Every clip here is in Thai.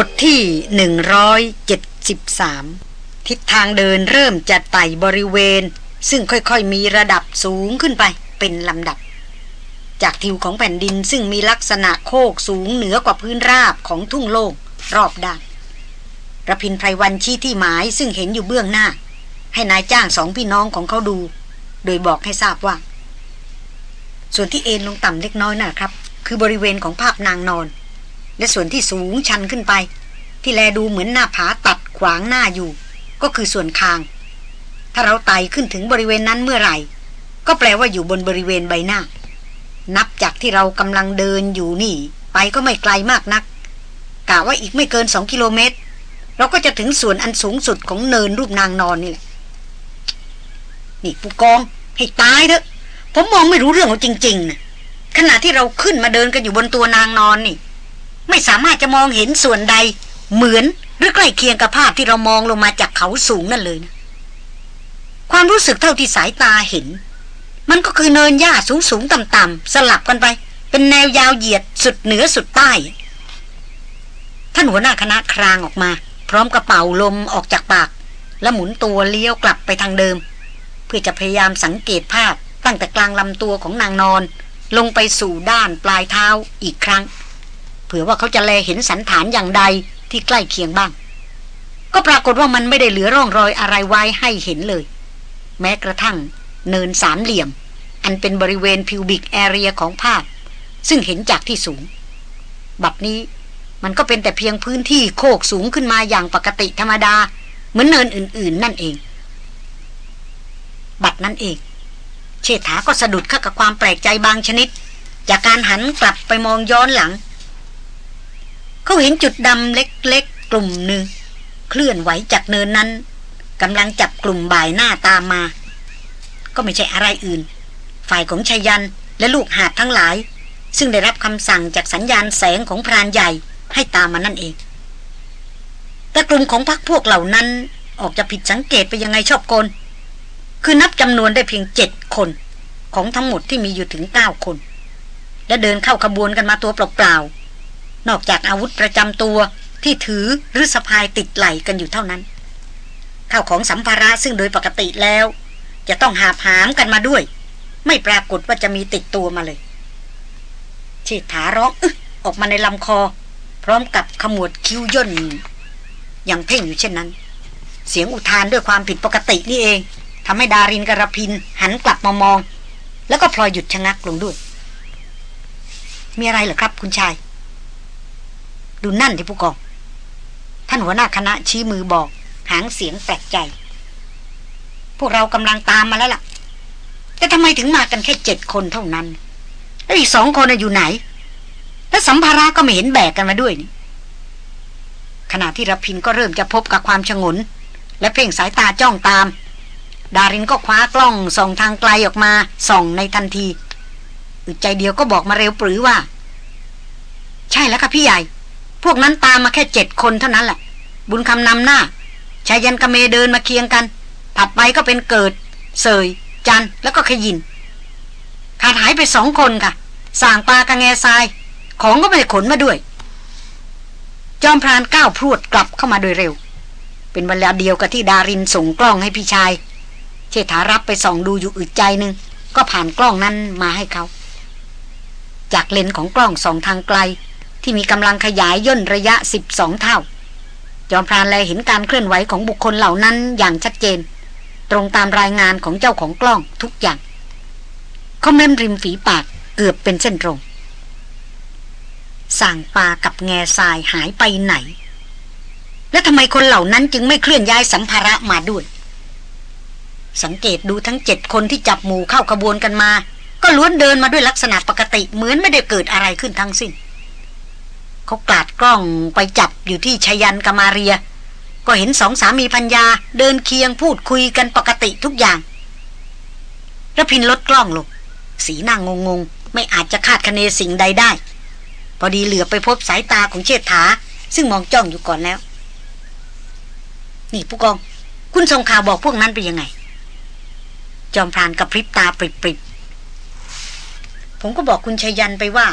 บทที่ 173 ทิศทางเดินเริ่มจะไต่บริเวณ ซึ่งค่อยๆมีระดับสูงขึ้นไปเป็นลำดับ จากทิวของแผ่นดินซึ่งมีลักษณะโคกสูงเหนือกว่าพื้นราบของทุ่งโล่งรอบด้านระพินไพรวันชี้ที่หมายซึ่งเห็นอยู่เบื้องหน้า ให้นายจ้างสองพี่น้องของเขาดู โดยบอกให้ทราบว่า ส่วนที่เอ็นลงต่ำเล็กน้อยน่ะครับ คือบริเวณของภาพนางนอน และส่วนที่สูงชันขึ้นไป ที่แลดูเหมือนหน้าผาตัดขวางหน้าอยู่ ก็คือส่วนคาง ถ้าเราไต่ขึ้นถึงบริเวณนั้นเมื่อไหร่ ก็แปลว่าอยู่บนบริเวณใบหน้า นับจากที่เรากำลังเดินอยู่นี่ ไปก็ไม่ไกลมากนักกะว่าอีกไม่เกินสองกิโลเมตร เราก็จะถึงส่วนอันสูงสุดของเนินรูปนางนอนนี่แหละนี่ผู้กองให้ตายเถอะ ผมมองไม่รู้เรื่องจริงๆนะขณะที่เราขึ้นมาเดินกันอยู่บนตัวนางนอนนี่ ไม่สามารถจะมองเห็นส่วนใด เหมือนหรือใกล้เคียงกับภาพที่เรามองลงมาจากเขาสูงนั่นเลยนะความรู้สึกเท่าที่สายตาเห็น มันก็คือเนินหญ้าสูงสูงต่ำต่ำสลับกันไป เป็นแนวยาวเหยียดสุดเหนือสุดใต้ ท่านหัวหน้าคณะครางออกมา พร้อมกระเป๋าลมออกจากปาก แล้วหมุนตัวเลี้ยวกลับไปทางเดิม เพื่อจะพยายามสังเกตภาพตั้งแต่กลางลำตัวของนางนอน ลงไปสู่ด้านปลายเท้าอีกครั้ง เผื่อว่าเขาจะแลเห็นสันฐานอย่างใดที่ใกล้เคียงบ้าง ก็ปรากฏว่ามันไม่ได้เหลือร่องรอยอะไรไว้ให้เห็นเลย แม้กระทั่ง เนินสามเหลี่ยม อันเป็นบริเวณพิวบิกแอเรียของภาพ ซึ่งเห็นจากที่สูง บัดนี้มันก็เป็นแต่เพียงพื้นที่โคกสูงขึ้นมาอย่างปกติธรรมดา เหมือนเนินอื่น ๆ นั่นเอง บัดนั้นเอง เชษฐาก็สะดุดเข้ากับความแปลกใจบางชนิด จากการหันกลับไปมองย้อนหลัง เขาเห็นจุดดำเล็กๆ กลุ่มหนึ่ง เคลื่อนไหวจากเนินนั้นกำลังจับกลุ่มบ่ายหน้าตามมา ก็ไม่ใช่อะไรอื่น ฝ่ายของชายันและลูกหาดทั้งหลาย ซึ่งได้รับคำสั่งจากสัญญาณแสงของพรานใหญ่ให้ตามมานั่นเอง แต่กลุ่มของพรรคพวกเหล่านั้นออกจะผิดสังเกตไปยังไงชอบกลคือนับจำนวนได้เพียงเจ็ดคนของทั้งหมดที่มีอยู่ถึงเก้าคน และเดินเข้าขบวนกันมาตัวเปล่าๆ นอกจากอาวุธประจำตัวที่ถือหรือสะพายติดไหลกันอยู่เท่านั้น ข้าวของสัมภาระซึ่งโดยปกติแล้ว จะต้องหาผามกันมาด้วย ไม่ปรากฏว่าจะมีติดตัวมาเลยเชิดถาร้องอึออกมาในลำคอ พร้อมกับขมวดคิ้วย่นอย่างเพ่งอยู่เช่นนั้น เสียงอุทานด้วยความผิดปกตินี่เองทำให้ดารินกระพินหันกลับมามอง แล้วก็พลอยหยุดชะงักลงด้วย มีอะไรเหรอครับคุณชาย ดูนั่นที่ผู้กอง ท่านหัวหน้าคณะชี้มือบอก หางเสียงแปลกใจ พวกเรากำลังตามมาแล้วล่ะ แต่ทำไมถึงมากันแค่เจ็ดคนเท่านั้น แล้วอีกสองคนอยู่ไหน แล้วสัมภาระก็ไม่เห็นแบกกันมาด้วยนี่ขณะที่รพินก็เริ่มจะพบกับความชงน และเพ่งสายตาจ้องตาม ดารินก็คว้ากล้องส่องทางไกลออกมาส่องในทันทีอึดใจเดียวก็บอกมาเร็วปรือว่า ใช่แล้วค่ะพี่ใหญ่ พวกนั้นตามมาแค่เจ็ดคนเท่านั้นแหละ บุญคำนำหน้าชายันกระเมเดินมาเคียงกัน ถัดไปก็เป็นเกิด เสย จันแล้วก็ขยิน ขาดหายไปสองคนค่ะสางปลากระแงทราย ของก็ไม่ขนมาด้วย จอมพรานก้าวพรวดกลับเข้ามาโดยเร็ว เป็นเวลาเดียวกับที่ดารินส่งกล้องให้พี่ชายเชษฐารับไปส่องดูอยู่อึดใจหนึ่งก็ผ่านกล้องนั้นมาให้เขา จากเลนของกล้องสองทางไกล ที่มีกำลังขยายย่นระยะ 12 เท่า จอมพรานแลเห็นการเคลื่อนไหวของบุคคลเหล่านั้นอย่างชัดเจน ตรงตามรายงานของเจ้าของกล้องทุกอย่างเขาเม้มริมฝีปากเกือบเป็นเส้นตรงสั่งปากับแง่ทรายหายไปไหน และทำไมคนเหล่านั้นจึงไม่เคลื่อนย้ายสัมภาระมาด้วย สังเกตดูทั้งเจ็ดคนที่จับหมู่เข้าขบวนกันมา ก็ล้วนเดินมาด้วยลักษณะปกติเหมือนไม่ได้เกิดอะไรขึ้นทั้งสิ้น เขากลาดกล้องไปจับอยู่ที่ชยันกามาเรีย ก็เห็นสองสามีพัญญาเดินเคียงพูดคุยกันปกติทุกอย่างระพินลดกล้องลงสีหน้างงงไม่อาจจะคาดคะเนสิ่งใดได้ พอดีเหลือไปพบสายตาของเชษฐา ซึ่งมองจ้องอยู่ก่อนแล้ว นี่ผู้กอง คุณทรงข่าวบอกพวกนั้นไปยังไง จอมพรานกับพริบตาปริบๆผมก็บอกคุณชยันไปว่า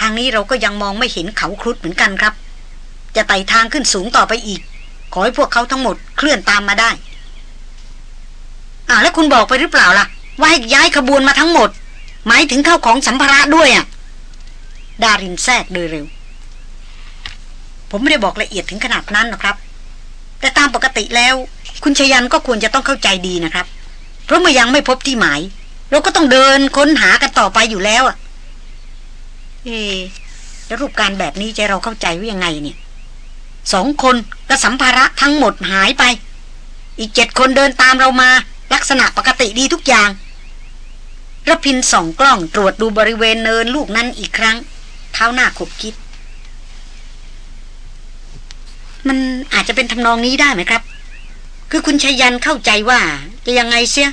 ทางนี้เราก็ยังมองไม่เห็นเขาครุฑเหมือนกันครับ จะไต่ทางขึ้นสูงต่อไปอีก ขอให้พวกเขาทั้งหมดเคลื่อนตามมาได้ อ่าแล้วคุณบอกไปหรือเปล่าล่ะ ว่าให้ย้ายขบวนมาทั้งหมด หมายถึงเข้าของสัมภาระด้วยอะ ดารินแทรกโดยเร็ว ผมไม่ได้บอกละเอียดถึงขนาดนั้นหรอกครับ แต่ตามปกติแล้ว คุณชยันก็ควรจะต้องเข้าใจดีนะครับ เพราะเมื่อยังไม่พบที่หมาย เราก็ต้องเดินค้นหากันต่อไปอยู่แล้วอะ เอแล้วรูปการแบบนี้ใจเราเข้าใจว่ายังไงเนี่ยสองคนกับสัมภาระทั้งหมดหายไป อีกเจ็ดคนเดินตามเรามา ลักษณะปกติดีทุกอย่างระพินส่องกล้องตรวจดูบริเวณเนินลูกนั้นอีกครั้งเท้าหน้าขบคิด มันอาจจะเป็นทำนองนี้ได้ไหมครับ คือคุณชยันเข้าใจว่า จะยังไงเสีย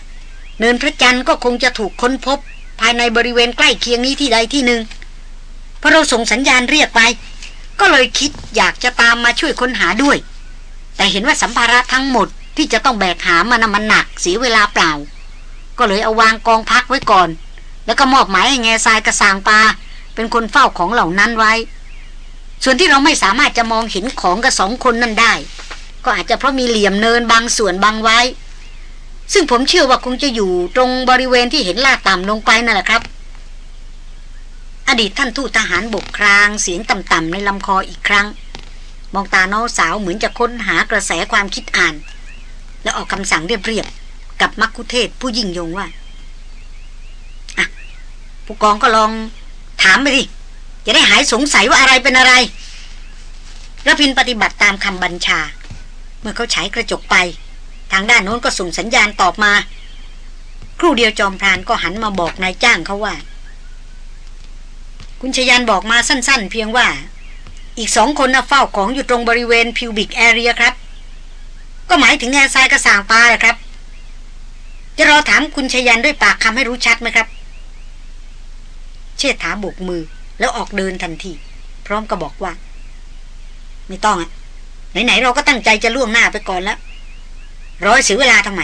เนินพระจันทร์ก็คงจะถูกค้นพบ ภายในบริเวณใกล้เคียงนี้ที่ใดที่หนึ่ง พอเราส่งสัญญาณเรียกไป ก็เลยคิดอยากจะตามมาช่วยค้นหาด้วย แต่เห็นว่าสัมภาระทั้งหมดที่จะต้องแบกหามันมันหนักเสียเวลาเปล่า ก็เลยเอาวางกองพักไว้ก่อน แล้วก็มอบหมายให้แง่ทรายกระสางปลาเป็นคนเฝ้าของเหล่านั้นไว้ ส่วนที่เราไม่สามารถจะมองเห็นของกับสองคนนั้นได้ ก็อาจจะเพราะมีเหลี่ยมเนินบางส่วนบางไว้ ซึ่งผมเชื่อว่าคงจะอยู่ตรงบริเวณที่เห็นลาดต่ำลงไปนั่นแหละครับ อดีตท่านทูตทหารบกครางเสียงต่ำๆในลำคออีกครั้ง มองตาน้องสาวเหมือนจะค้นหากระแสความคิดอ่าน แล้วออกคำสั่งเรียบๆกับมักคุเทศผู้ยิ่งยงว่าอะผู้กองก็ลองถามไปดิจะได้หายสงสัยว่าอะไรเป็นอะไรระพินปฏิบัติตามคำบัญชา เมื่อเขาฉายกระจกไป ทางด้านโน้นก็ส่งสัญญาณตอบมา ครู่เดียวจอมพรานก็หันมาบอกนายจ้างเขาว่า คุณชยันบอกมาสั้น ๆ เพียงว่า อีกสองคนน่ะเฝ้าของอยู่ตรงบริเวณพิวบิกแอเรียครับ ก็หมายถึงแง่ทรายกระสางปลาแหละครับ จะรอถามคุณชยันด้วยปากคำให้รู้ชัดไหมครับ เชษฐาโบกมือแล้วออกเดินทันที พร้อมกับบอกว่า ไม่ต้องอะไหนๆเราก็ตั้งใจจะล่วงหน้าไปก่อนแล้วรอเสียเวลาทำไม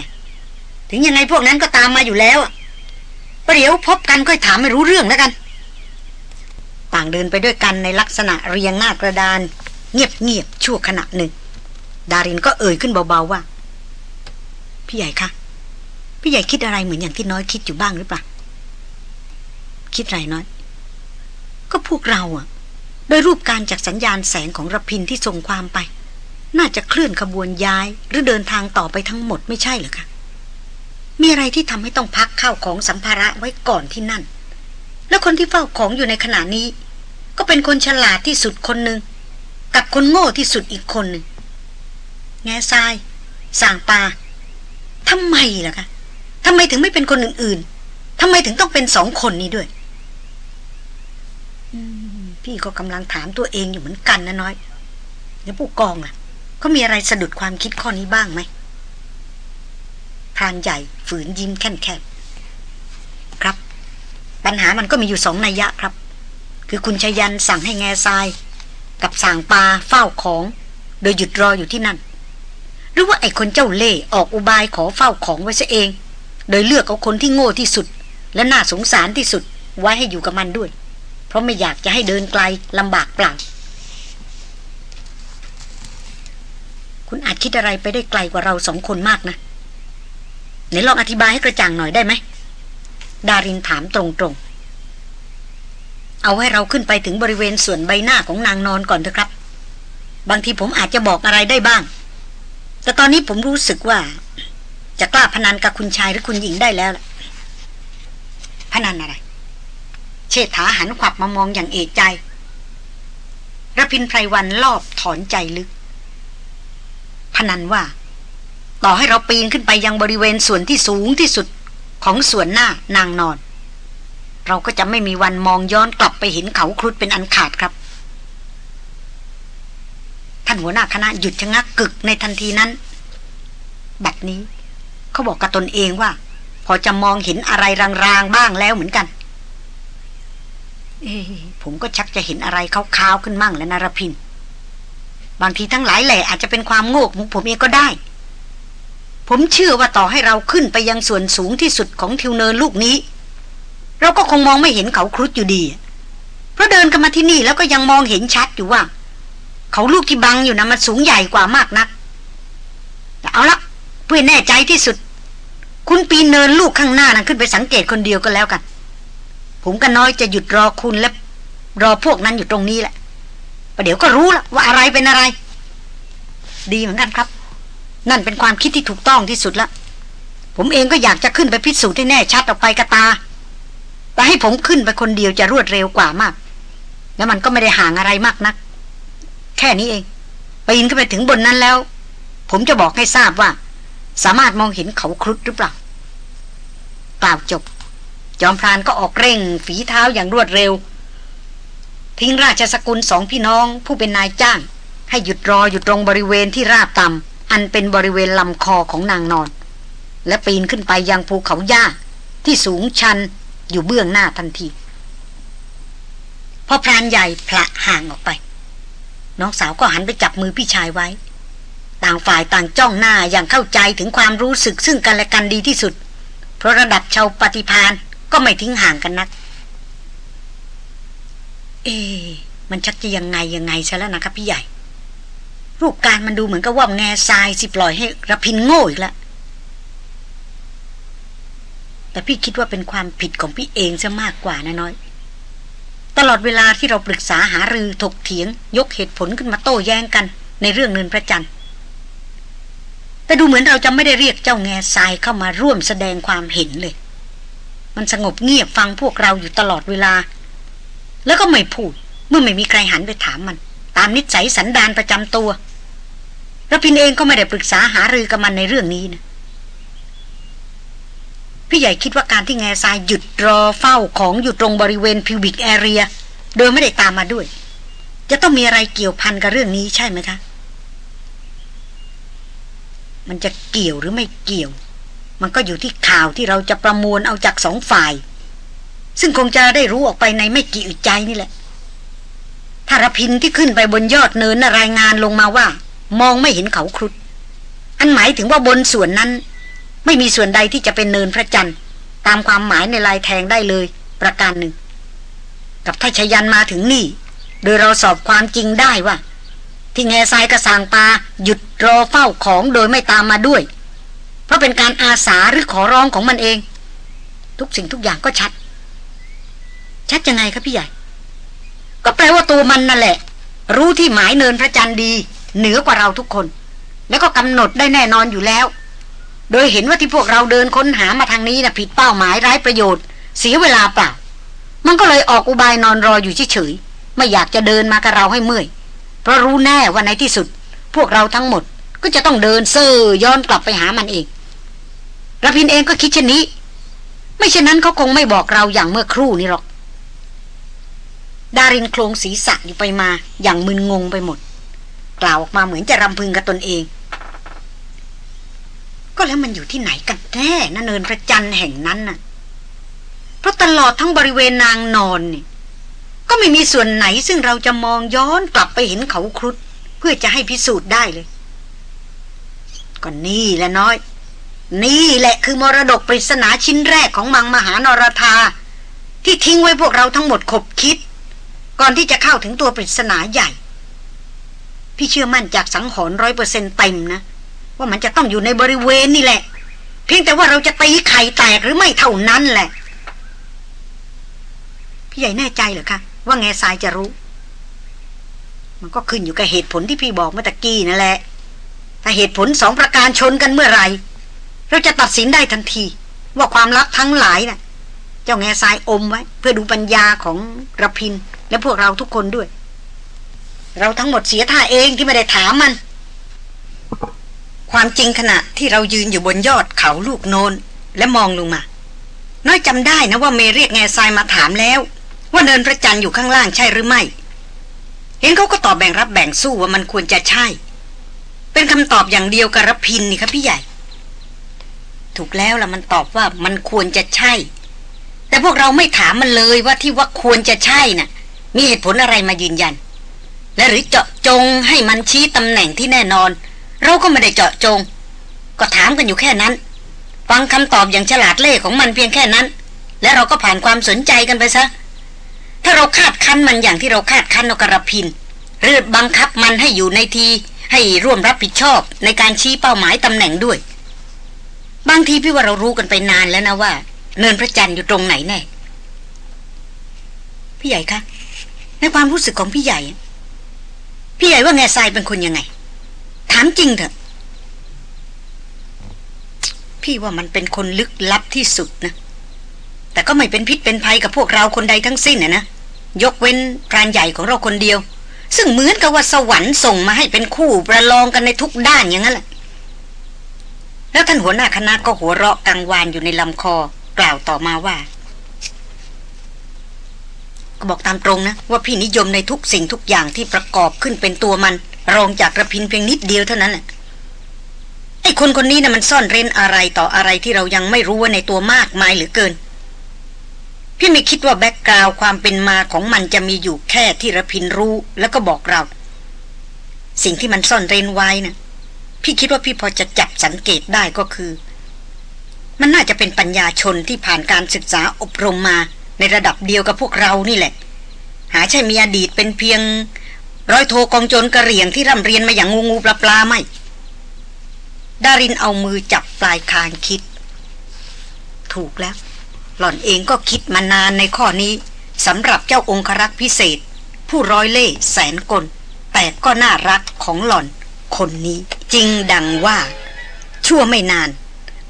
ถึงยังไงพวกนั้นก็ตามมาอยู่แล้วอะประเดี๋ยวพบกันค่อยถามไม่รู้เรื่องแล้วกันางเดินไปด้วยกันในลักษณะเรียงหน้ากระดาน เงียบๆชั่วขณะหนึ่ง ดารินก็เอ่ยขึ้นเบาๆว่า พี่ใหญ่คะพี่ใหญ่คิดอะไรเหมือนอย่างที่น้อยคิดอยู่บ้างหรือเปล่าคิดไรน้อย ก็พวกเราอะโดยรูปการจากสัญญาณแสงของระพินที่ส่งความไป น่าจะเคลื่อนขบวนย้าย หรือเดินทางต่อไปทั้งหมดไม่ใช่หรือคะมีอะไรที่ทำให้ต้องพักข้าวของสัมภาระไว้ก่อนที่นั่น แล้วคนที่เฝ้าของอยู่ในขณะนี้ ก็เป็นคนฉลาดที่สุดคนหนึ่งกับคนโง่ที่สุดอีกคนหนึ่งแง่ทรายสางปาทำไมล่ะคะทำไมถึงไม่เป็นคนอื่นๆทำไมถึงต้องเป็นสองคนนี้ด้วยพี่ก็กำลังถามตัวเองอยู่เหมือนกันนะน้อยแล้วผู้กองล่ะเขามีอะไรสะดุดความคิดข้อนี้บ้างไหมพรานใหญ่ฝืนยิ้มแค่นแค่ครับ ปัญหามันก็มีอยู่สองนัยยะครับ คือคุณชยันสั่งให้แง่ทราย กับสั่งปลาเฝ้าของ โดยหยุดรออยู่ที่นั่น หรือว่าไอ้คนเจ้าเล่ห์ออกอุบายขอเฝ้าของไว้ซะเอง โดยเลือกเอาคนที่โง่ที่สุด และน่าสงสารที่สุดไว้ให้อยู่กับมันด้วย เพราะไม่อยากจะให้เดินไกลลำบากเปล่าคุณอาจคิดอะไรไปได้ไกลกว่าเราสองคนมากนะไหนลองอธิบายให้กระจ่างหน่อยได้ไหมดารินถามตรงๆ เอาให้เราขึ้นไปถึงบริเวณส่วนใบหน้าของนางนอนก่อนเถอะครับ บางทีผมอาจจะบอกอะไรได้บ้าง แต่ตอนนี้ผมรู้สึกว่า จะกล้าพนันกับคุณชายหรือคุณหญิงได้แล้วล่ะพนันอะไร เชษฐาหันขวับมามองอย่างเอกใจระพินไพรวันรอบถอนใจลึก พนันว่า ต่อให้เราปีนขึ้นไปยังบริเวณส่วนที่สูงที่สุดของส่วนหน้านางนอน เราก็จะไม่มีวันมองย้อนกลับไปเห็นเขาครุฑเป็นอันขาดครับ ท่านหัวหน้าคณะหยุดชะงักกึกในทันทีนั้น บัดนี้ เขาบอกกับตนเองว่า พอจะมองเห็นอะไรรางๆบ้างแล้วเหมือนกัน เอ้ผมก็ชักจะเห็นอะไรขาว ๆ ขึ้นมั่งแล้วนารพิน บางทีทั้งหลายแหล่อาจจะเป็นความโง่ของผมเองก็ได้ผมเชื่อว่าต่อให้เราขึ้นไปยังส่วนสูงที่สุดของทิวเนินลูกนี้ เราก็คงมองไม่เห็นเขาครุฑอยู่ดี เพราะเดินกันมาที่นี่แล้วก็ยังมองเห็นชัดอยู่ว่า เขาลูกที่บังอยู่นะมันสูงใหญ่กว่ามากนัก แต่เอาละเพื่อแน่ใจที่สุด คุณปีนเนินลูกข้างหน้านั้นขึ้นไปสังเกตคนเดียวก็แล้วกัน ผมก็น้อยจะหยุดรอคุณและรอพวกนั้นอยู่ตรงนี้แหละประเดี๋ยวก็รู้ละว่าอะไรเป็นอะไร ดีเหมือนกันครับ นั่นเป็นความคิดที่ถูกต้องที่สุดละผมเองก็อยากจะขึ้นไปพิสูจน์ให้แน่ชัดออกไปกระตา ให้ผมขึ้นไปคนเดียวจะรวดเร็วกว่ามาก แล้วมันก็ไม่ได้ห่างอะไรมากนัก แค่นี้เองปีนขึ้นไปถึงบนนั้นแล้ว ผมจะบอกให้ทราบว่า สามารถมองเห็นเขาครุฑหรือเปล่า กล่าวจบ จอมพรานก็ออกเร่ง ฝีเท้าอย่างรวดเร็ว ทิ้งราชสกุลสองพี่น้อง ผู้เป็นนายจ้าง ให้หยุดรออยู่ตรงบริเวณที่ราบต่ำอันเป็นบริเวณลำคอของนางนอน และปีนขึ้นไปยังภูเขาหญ้าที่สูงชัน อยู่เบื้องหน้าทันทีพอพรานใหญ่พละห่างออกไป น้องสาวก็หันไปจับมือพี่ชายไว้ ต่างฝ่ายต่างจ้องหน้าอย่างเข้าใจถึงความรู้สึกซึ่งกันและกันดีที่สุด เพราะระดับชาวปฏิพานก็ไม่ทิ้งห่างกันนัก เอ มันชักจะยังไงยังไงซะแล้วนะครับพี่ใหญ่ รูปการมันดูเหมือนกับว่าแง่ทรายสิปล่อยให้ระพินโง่อีกแล้ว แต่พี่คิดว่าเป็นความผิดของพี่เองซะมากกว่านะน้อย ตลอดเวลาที่เราปรึกษาหารือถกเถียง ยกเหตุผลขึ้นมาโต้แย้งกัน ในเรื่องเนินพระจันทร์แต่ดูเหมือนเราจะไม่ได้เรียกเจ้าแง่ทรายเข้ามาร่วมแสดงความเห็นเลย มันสงบเงียบฟังพวกเราอยู่ตลอดเวลา แล้วก็ไม่พูด เมื่อไม่มีใครหันไปถามมัน ตามนิสัยสันดานประจำตัวระพินเองก็ไม่ได้ปรึกษาหารือกับมันในเรื่องนี้นะ พี่ใหญ่คิดว่าการที่แง่ทรายหยุดรอเฝ้าของอยู่ตรงบริเวณพิวบิกแอเรียโดยไม่ได้ตามมาด้วย จะต้องมีอะไรเกี่ยวพันกับเรื่องนี้ใช่ไหมคะ มันจะเกี่ยวหรือไม่เกี่ยว มันก็อยู่ที่ข่าวที่เราจะประมวลเอาจากสองฝ่าย ซึ่งคงจะได้รู้ออกไปในไม่กี่อึดใจนี่แหละถ้ารพินที่ขึ้นไปบนยอดเนินรายงานลงมาว่า มองไม่เห็นเขาครุฑอันหมายถึงว่าบนส่วนนั้น ไม่มีส่วนใดที่จะเป็นเนินพระจันทร์ตามความหมายในลายแทงได้เลย ประการหนึ่ง กับถ้าชยันมาถึงนี่ โดยเราสอบความจริงได้ว่า ที่แง่ทรายกระสางปาหยุดรอเฝ้าของโดยไม่ตามมาด้วย เพราะเป็นการอาสาหรือขอร้องของมันเอง ทุกสิ่งทุกอย่างก็ชัด ชัดยังไงครับพี่ใหญ่ ก็แปลว่าตัวมันนั่นแหละ รู้ที่หมายเนินพระจันทร์ดี เหนือกว่าเราทุกคน แล้วก็กำหนดได้แน่นอนอยู่แล้ว โดยเห็นว่าที่พวกเราเดินค้นหามาทางนี้นะผิดเป้าหมายร้ายประโยชน์ เสียเวลาเปล่า มันก็เลยออกอุบายนอนรออยู่เฉยๆไม่อยากจะเดินมากับเราให้เมื่อย เพราะรู้แน่ว่าในที่สุด พวกเราทั้งหมดก็จะต้องเดินเซ่อย้อนกลับไปหามันเองระพินเองก็คิดเช่นนี้ ไม่เช่นนั้นเขาคงไม่บอกเราอย่างเมื่อครู่นี้หรอก ดารินโครงศีรษะอยู่ไปมาอย่างมึนงงไปหมด กล่าวออกมาเหมือนจะรำพึงกับตนเอง ก็แล้วมันอยู่ที่ไหนกันแน่นะเนินพระจันทร์แห่งนั้นน่ะ เพราะตลอดทั้งบริเวณนางนอนนี่ก็ไม่มีส่วนไหนซึ่งเราจะมองย้อนกลับไปเห็นเขาครุฑเพื่อจะให้พิสูจน์ได้เลยก็นี่แหละน้อย นี่แหละคือมรดกปริศนาชิ้นแรกของมังมหานรธา ที่ทิ้งไว้พวกเราทั้งหมดขบคิด ก่อนที่จะเข้าถึงตัวปริศนาใหญ่ พี่เชื่อมั่นจากสังหรณ์ร้อยเปอร์เซ็นต์เต็มนะ ว่ามันจะต้องอยู่ในบริเวณนี่แหละ เพียงแต่ว่าเราจะตีไข่แตกหรือไม่เท่านั้นแหละ พี่ใหญ่แน่ใจเหรอคะ ว่าแง่ทรายจะรู้ มันก็ขึ้นอยู่กับเหตุผลที่พี่บอกเมื่อตะกี้นั่นแหละ ถ้าเหตุผลสองประการชนกันเมื่อไหร่ เราจะตัดสินได้ทันที ว่าความลับทั้งหลายนะ่ะ เจ้าแง่ทรายอมไว้ เพื่อดูปัญญาของระพินและพวกเราทุกคนด้วย เราทั้งหมดเสียท่าเองที่ไม่ได้ถามมัน ความจริงขณะที่เรายืนอยู่บนยอดเขาลูกโนนและมองลงมา น้อยจำได้นะว่าเมเรียกแง่ทรายมาถามแล้ว ว่าเนินพระจันทร์อยู่ข้างล่างใช่หรือไม่ เห็นเขาก็ตอบแบ่งรับแบ่งสู้ว่ามันควรจะใช่ เป็นคำตอบอย่างเดียวกับรพินนี่ครับพี่ใหญ่ ถูกแล้วล่ะมันตอบว่ามันควรจะใช่ แต่พวกเราไม่ถามมันเลยว่าที่ว่าควรจะใช่นะ่ะ มีเหตุผลอะไรมายืนยัน และหรือเจาะจงให้มันชี้ตำแหน่งที่แน่นอน เราก็ไม่ได้เจาะจง ก็ถามกันอยู่แค่นั้น ฟังคำตอบอย่างฉลาดเล่ของมันเพียงแค่นั้น และเราก็ผ่านความสนใจกันไปซะ ถ้าเราคาดคั้นมันอย่างที่เราคาดคั้นนกระพินหหรือบังคับมันให้อยู่ในที ให้ร่วมรับผิดชอบในการชี้เป้าหมายตำแหน่งด้วย บางทีพี่ว่าเรารู้กันไปนานแล้วนะว่า เนินพระจันทร์อยู่ตรงไหนแน่พี่ใหญ่คะในความรู้สึกของพี่ใหญ่ พี่ใหญ่ว่าแง่ทรายเป็นคนยังไง ถามจริงเถอะ พี่ว่ามันเป็นคนลึกลับที่สุดนะ แต่ก็ไม่เป็นพิษเป็นภัยกับพวกเราคนใดทั้งสิ้นนะนะ ยกเว้นพรานใหญ่ของเราคนเดียว ซึ่งเหมือนกับว่าสวรรค์ส่งมาให้เป็นคู่ประลองกันในทุกด้านอย่างนั้นแหละ แล้วท่านหัวหน้าคณะก็หัวเราะกังวานอยู่ในลำคอ กล่าวต่อมาว่าก็บอกตามตรงนะว่าพี่นิยมในทุกสิ่งทุกอย่างที่ประกอบขึ้นเป็นตัวมัน รองจากระพินเพียงนิดเดียวเท่านั้นแหละไอ้คนคนนี้นะ่ะมันซ่อนเร้นอะไรต่ออะไรที่เรายังไม่รู้ว่าในตัวมากมายหรือเกิน พี่ไม่คิดว่าแบ็กกราวความเป็นมาของมันจะมีอยู่แค่ที่ระพินรู้แล้วก็บอกเรา สิ่งที่มันซ่อนเร้นไว้นะ่ะพี่คิดว่าพี่พอจะจับสังเกตได้ก็คือ มันน่าจะเป็นปัญญาชนที่ผ่านการศึกษาอบรมมาในระดับเดียวกับพวกเรานี่แหละ หาใช่มีอดีตเป็นเพียง ร้อยโทกองโจรกระเหรี่ยงที่ร่ำเรียนมาอย่างงูงูปลาปลาไม่ ดารินเอามือจับปลายคางคิด ถูกแล้ว หล่อนเองก็คิดมานานในข้อนี้สำหรับเจ้าองครักษ์พิเศษ ผู้ร้อยเล่แสนกล แต่ก็น่ารักของหล่อน คนนี้จริงดังว่า ชั่วไม่นาน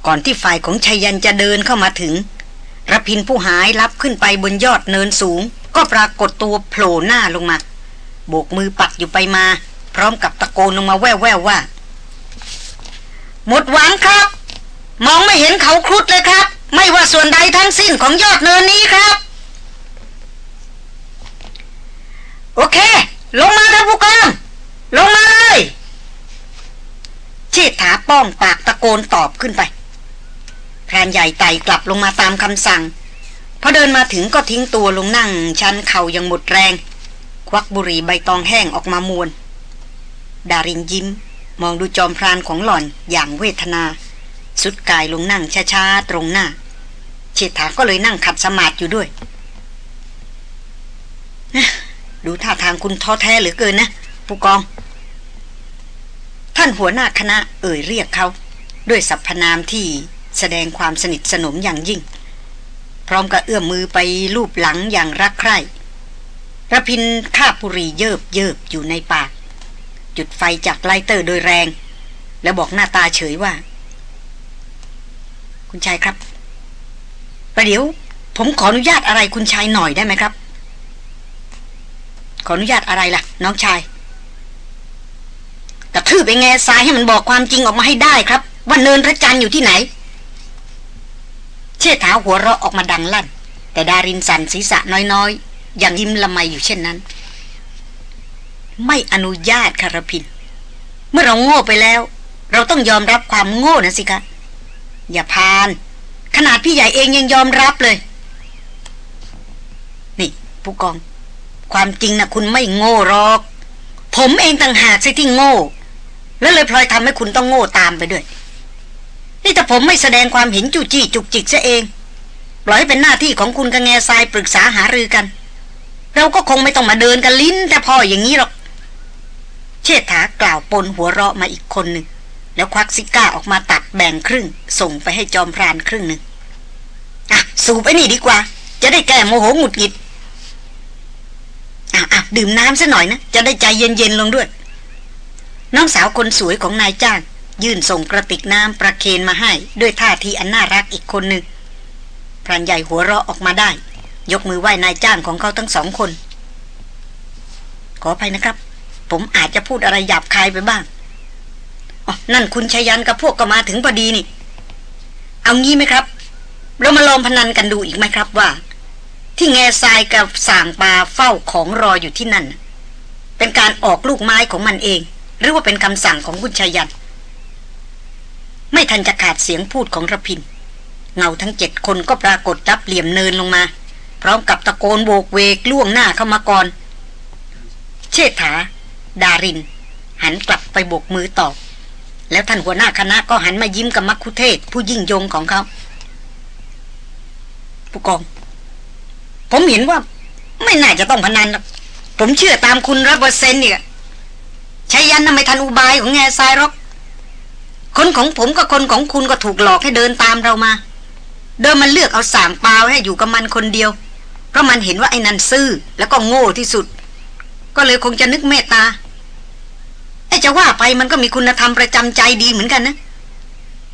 ก่อนที่ฝ่ายของชายันจะเดินเข้ามาถึงระพินผู้หายลับขึ้นไปบนยอดเนินสูง ก็ปรากฏตัวโผล่หน้าลงมา โบกมือปัดอยู่ไปมา พร้อมกับตะโกนลงมาแว่วๆวว่า หมดหวังครับ มองไม่เห็นเขาครุดเลยครับ ไม่ว่าส่วนใดทั้งสิ้นของยอดเนินนี้ครับ โอเค ลงมาท่านผู้กองลงมาเลยชิดถาป้องปากตะโกนตอบขึ้นไปพรานใหญ่ไต่กลับลงมาตามคำสั่งพอเดินมาถึงก็ทิ้งตัวลงนั่งชันเข่ายังหมดแรง วักบุหรี่ใบตองแห้งออกมามวน ดารินยิ้ม มองดูจอมพรานของหล่อนอย่างเวทนา สุดกายลงนั่งช้าๆตรงหน้า เชษฐาก็เลยนั่งขัดสมาธิอยู่ด้วย ดูท่าทางคุณท้อแท้เหลือเกินนะ ผู้กอง ท่านหัวหน้าคณะเอ่ยเรียกเขา ด้วยสรรพนามที่แสดงความสนิทสนมอย่างยิ่ง พร้อมกับเอื้อมมือไปลูบหลังอย่างรักใคร่ ระพินคาบุรีเยิบเยิบอยู่ในปาก จุดไฟจากไลเตอร์โดยแรง แล้วบอกหน้าตาเฉยว่า คุณชายครับ ประเดี๋ยว ผมขออนุญาตอะไรคุณชายหน่อยได้ไหมครับ ขออนุญาตอะไรล่ะ น้องชายกระทืบไปแง่ทรายให้มันบอกความจริงออกมาให้ได้ครับ ว่าเนินพระจันทร์อยู่ที่ไหน เชิดถาหัวเราะออกมาดังลั่น แต่ดารินสันศีรษะน้อยๆ ย่างยิ้มละไมอยู่เช่นนั้น ไม่อนุญาตคารพิน เมื่อเราโง่ไปแล้ว เราต้องยอมรับความโง่นะสิคะอย่าพาน ขนาดพี่ใหญ่เองยังยอมรับเลย นี่ ผู้กอง ความจริงนะคุณไม่โง่หรอก ผมเองต่างหากสิที่โง่ แล้วเลยพลอยทำให้คุณต้องโง่ตามไปด้วย นี่ถ้าผมไม่แสดงความเห็นจุจี้จุกจิกซะเองปล่อยให้เป็นหน้าที่ของคุณกับแง่ทรายปรึกษาหารือกัน เราก็คงไม่ต้องมาเดินกันลิ้น แต่พออย่างนี้หรอก เชษฐากล่าวปนหัวเราะมาอีกคนหนึ่ง แล้วควักซิก้าออกมาตัดแบ่งครึ่ง ส่งไปให้จอมพรานครึ่งหนึ่งอะ สูบไปนี่ดีกว่า จะได้แก้โมโหหงุดหงิดอะอะดื่มน้ำซะหน่อยนะ จะได้ใจเย็นๆลงด้วย น้องสาวคนสวยของนายจ้าง ยื่นส่งกระติกน้ำประเคนมาให้ ด้วยท่าทีอันน่ารักอีกคนหนึ่งพรานใหญ่หัวเราะออกมาได้ ยกมือไหว้นายจ้างของเขาทั้งสองคน ขออภัยนะครับ ผมอาจจะพูดอะไรหยาบคายไปบ้างอ๋อนั่นคุณชยันกับพวกก็มาถึงพอดีนี่ เอางี้ไหมครับ เรามาลองพนันกันดูอีกไหมครับว่า ที่แง่ทรายกับสางปลาเฝ้าของรออยู่ที่นั่น เป็นการออกลูกไม้ของมันเอง หรือว่าเป็นคำสั่งของคุณชยัน ไม่ทันจะขาดเสียงพูดของระพินเงาทั้งเจ็ดคนก็ปรากฏรับเหลี่ยมเนินลงมา พร้อมกับตะโกนโบกเวกล่วงหน้าเข้ามาก่อน เชษฐา ดาริน หันกลับไปโบกมือตอบ แล้วท่านหัวหน้าคณะก็หันมายิ้มกับมักคุเทศผู้ยิ่งยงของเขาผู้กอง ผมเห็นว่า ไม่น่าจะต้องพนันหรอกผมเชื่อตามคุณร้อยเปอร์เซ็นต์เนี่ยชายันทำไมทันอุบายของแง่ทรายหรอกคนของผมกับคนของคุณก็ถูกหลอกให้เดินตามเรามา เดินมันเลือกเอาสางเปล่าให้อยู่กับมันคนเดียว เพราะมันเห็นว่าไอ้นันซื่อแล้วก็โง่ที่สุด ก็เลยคงจะนึกเมตตาไอ้จะว่าไปมันก็มีคุณธรรมประจำใจดีเหมือนกันนะ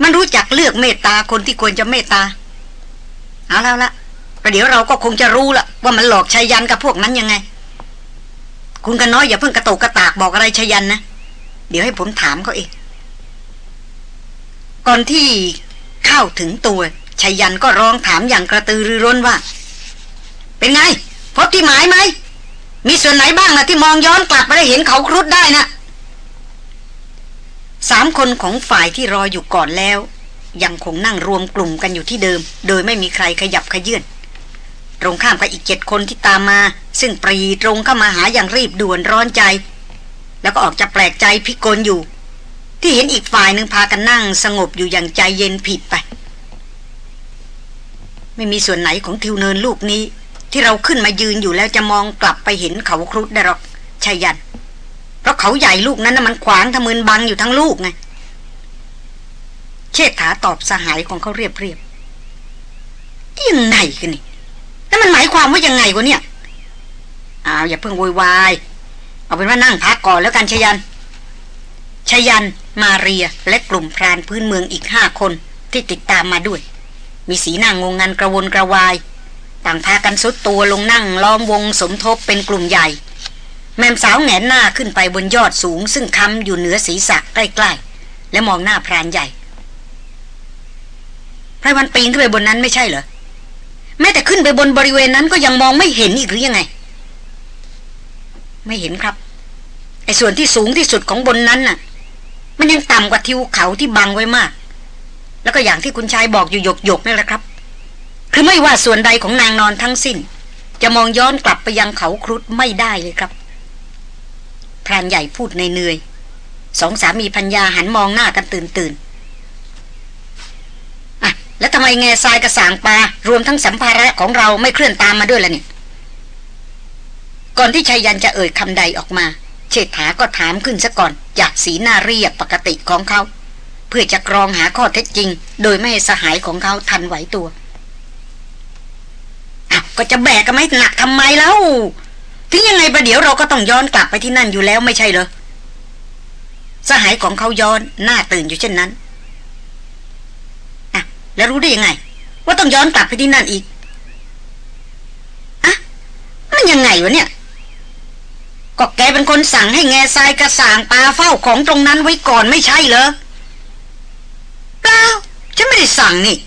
มันรู้จักเลือกเมตตาคนที่ควรจะเมตตาเอาแล้วละประเดี๋ยวเราก็คงจะรู้ละว่ามันหลอกชายันกับพวกนั้นยังไง คุณกันน้อยอย่าเพิ่งกระโตกกระตากบอกอะไรชายันนะเดี๋ยวให้ผมถามเขาเองก่อนที่เข้าถึงตัวชายันก็ร้องถามอย่างกระตือรือร้นว่า เป็นไง พบที่หมายไหม มีส่วนไหนบ้างนะที่มองย้อนกลับไปได้เห็นเขาครุฑได้นะสามคนของฝ่ายที่รออยู่ก่อนแล้ว ยังคงนั่งรวมกลุ่มกันอยู่ที่เดิม โดยไม่มีใครขยับขยื่นตรงข้ามกับอีกเจ็ดคนที่ตามมา ซึ่งปรีตรงเข้ามาหาอย่างรีบด่วนร้อนใจ แล้วก็ออกจะแปลกใจพิกลอยู่ ที่เห็นอีกฝ่ายหนึ่งพากันนั่งสงบอยู่อย่างใจเย็นผิดไป ไม่มีส่วนไหนของทิวเนินลูกนี้ ที่เราขึ้นมายืนอยู่แล้วจะมองกลับไปเห็นเขาครุฑได้หรอกชายัน เพราะเขาใหญ่ลูกนั้นนะมันขวางทะมึนบังอยู่ทั้งลูกไง เชษฐาตอบสหายของเขาเรียบเรียบยังไงกันนี่แล้วมันหมายความว่ายังไงวะเนี่ยอ้าวอย่าเพิ่งโวยวายเอาเป็นว่านั่งพักก่อนแล้วกันชยันชยัน มาเรียและกลุ่มพรานพื้นเมืองอีกห้าคนที่ติดตามมาด้วย มีสีหน้างงงันกระวนกระวาย ต่างพากันสุดตัวลงนั่งล้อมวงสมทบเป็นกลุ่มใหญ่ แม่สาวแงนหน้าขึ้นไปบนยอดสูง ซึ่งค้ำอยู่เหนือศีรษะใกล้ๆ และมองหน้าพรานใหญ่พระวันปีนขึ้นไปบนนั้นไม่ใช่เหรอแม้แต่ขึ้นไปบนบริเวณนั้นก็ยังมองไม่เห็นอีกหรือยังไง ไม่เห็นครับไอ้ส่วนที่สูงที่สุดของบนนั้นน่ะ มันยังต่ำกว่าทิวเขาที่บังไว้มาก แล้วก็อย่างที่คุณชายบอกอยู่หยกหยกนี่แหละครับ คือไม่ว่าส่วนใดของนางนอนทั้งสิ้น จะมองย้อนกลับไปยังเขาครุฑไม่ได้เลยครับพรานใหญ่พูดในเนยสองสามีพัญญาหันมองหน้ากันตื่นตื่นอะแล้วทำไมแง่ทรายกระสางปลารวมทั้งสัมภาระของเราไม่เคลื่อนตามมาด้วยล่ะเนี่ยก่อนที่ชายันจะเอ่ยคำใดออกมา เชษฐาก็ถามขึ้นซะก่อน จากสีหน้าเรียบปกติของเขา เพื่อจะกรองหาข้อเท็จจริง โดยไม่ให้สหายของเขาทันไหวตัว ก็จะแบกกันไม่หนักทำไมแล้ว ถึงยังไงประเดี๋ยวเราก็ต้องย้อนกลับไปที่นั่นอยู่แล้วไม่ใช่เหรอสหายของเขาย้อนหน้าตื่นอยู่เช่นนั้นอะแล้วรู้ได้ยังไง ว่าต้องย้อนกลับไปที่นั่นอีกอะมันยังไงวะเนี่ยก็แกเป็นคนสั่งให้แง่ทรายกระสางปลาเฝ้าของตรงนั้นไว้ก่อนไม่ใช่เหรอเปล่าฉันไม่ได้สั่งนี่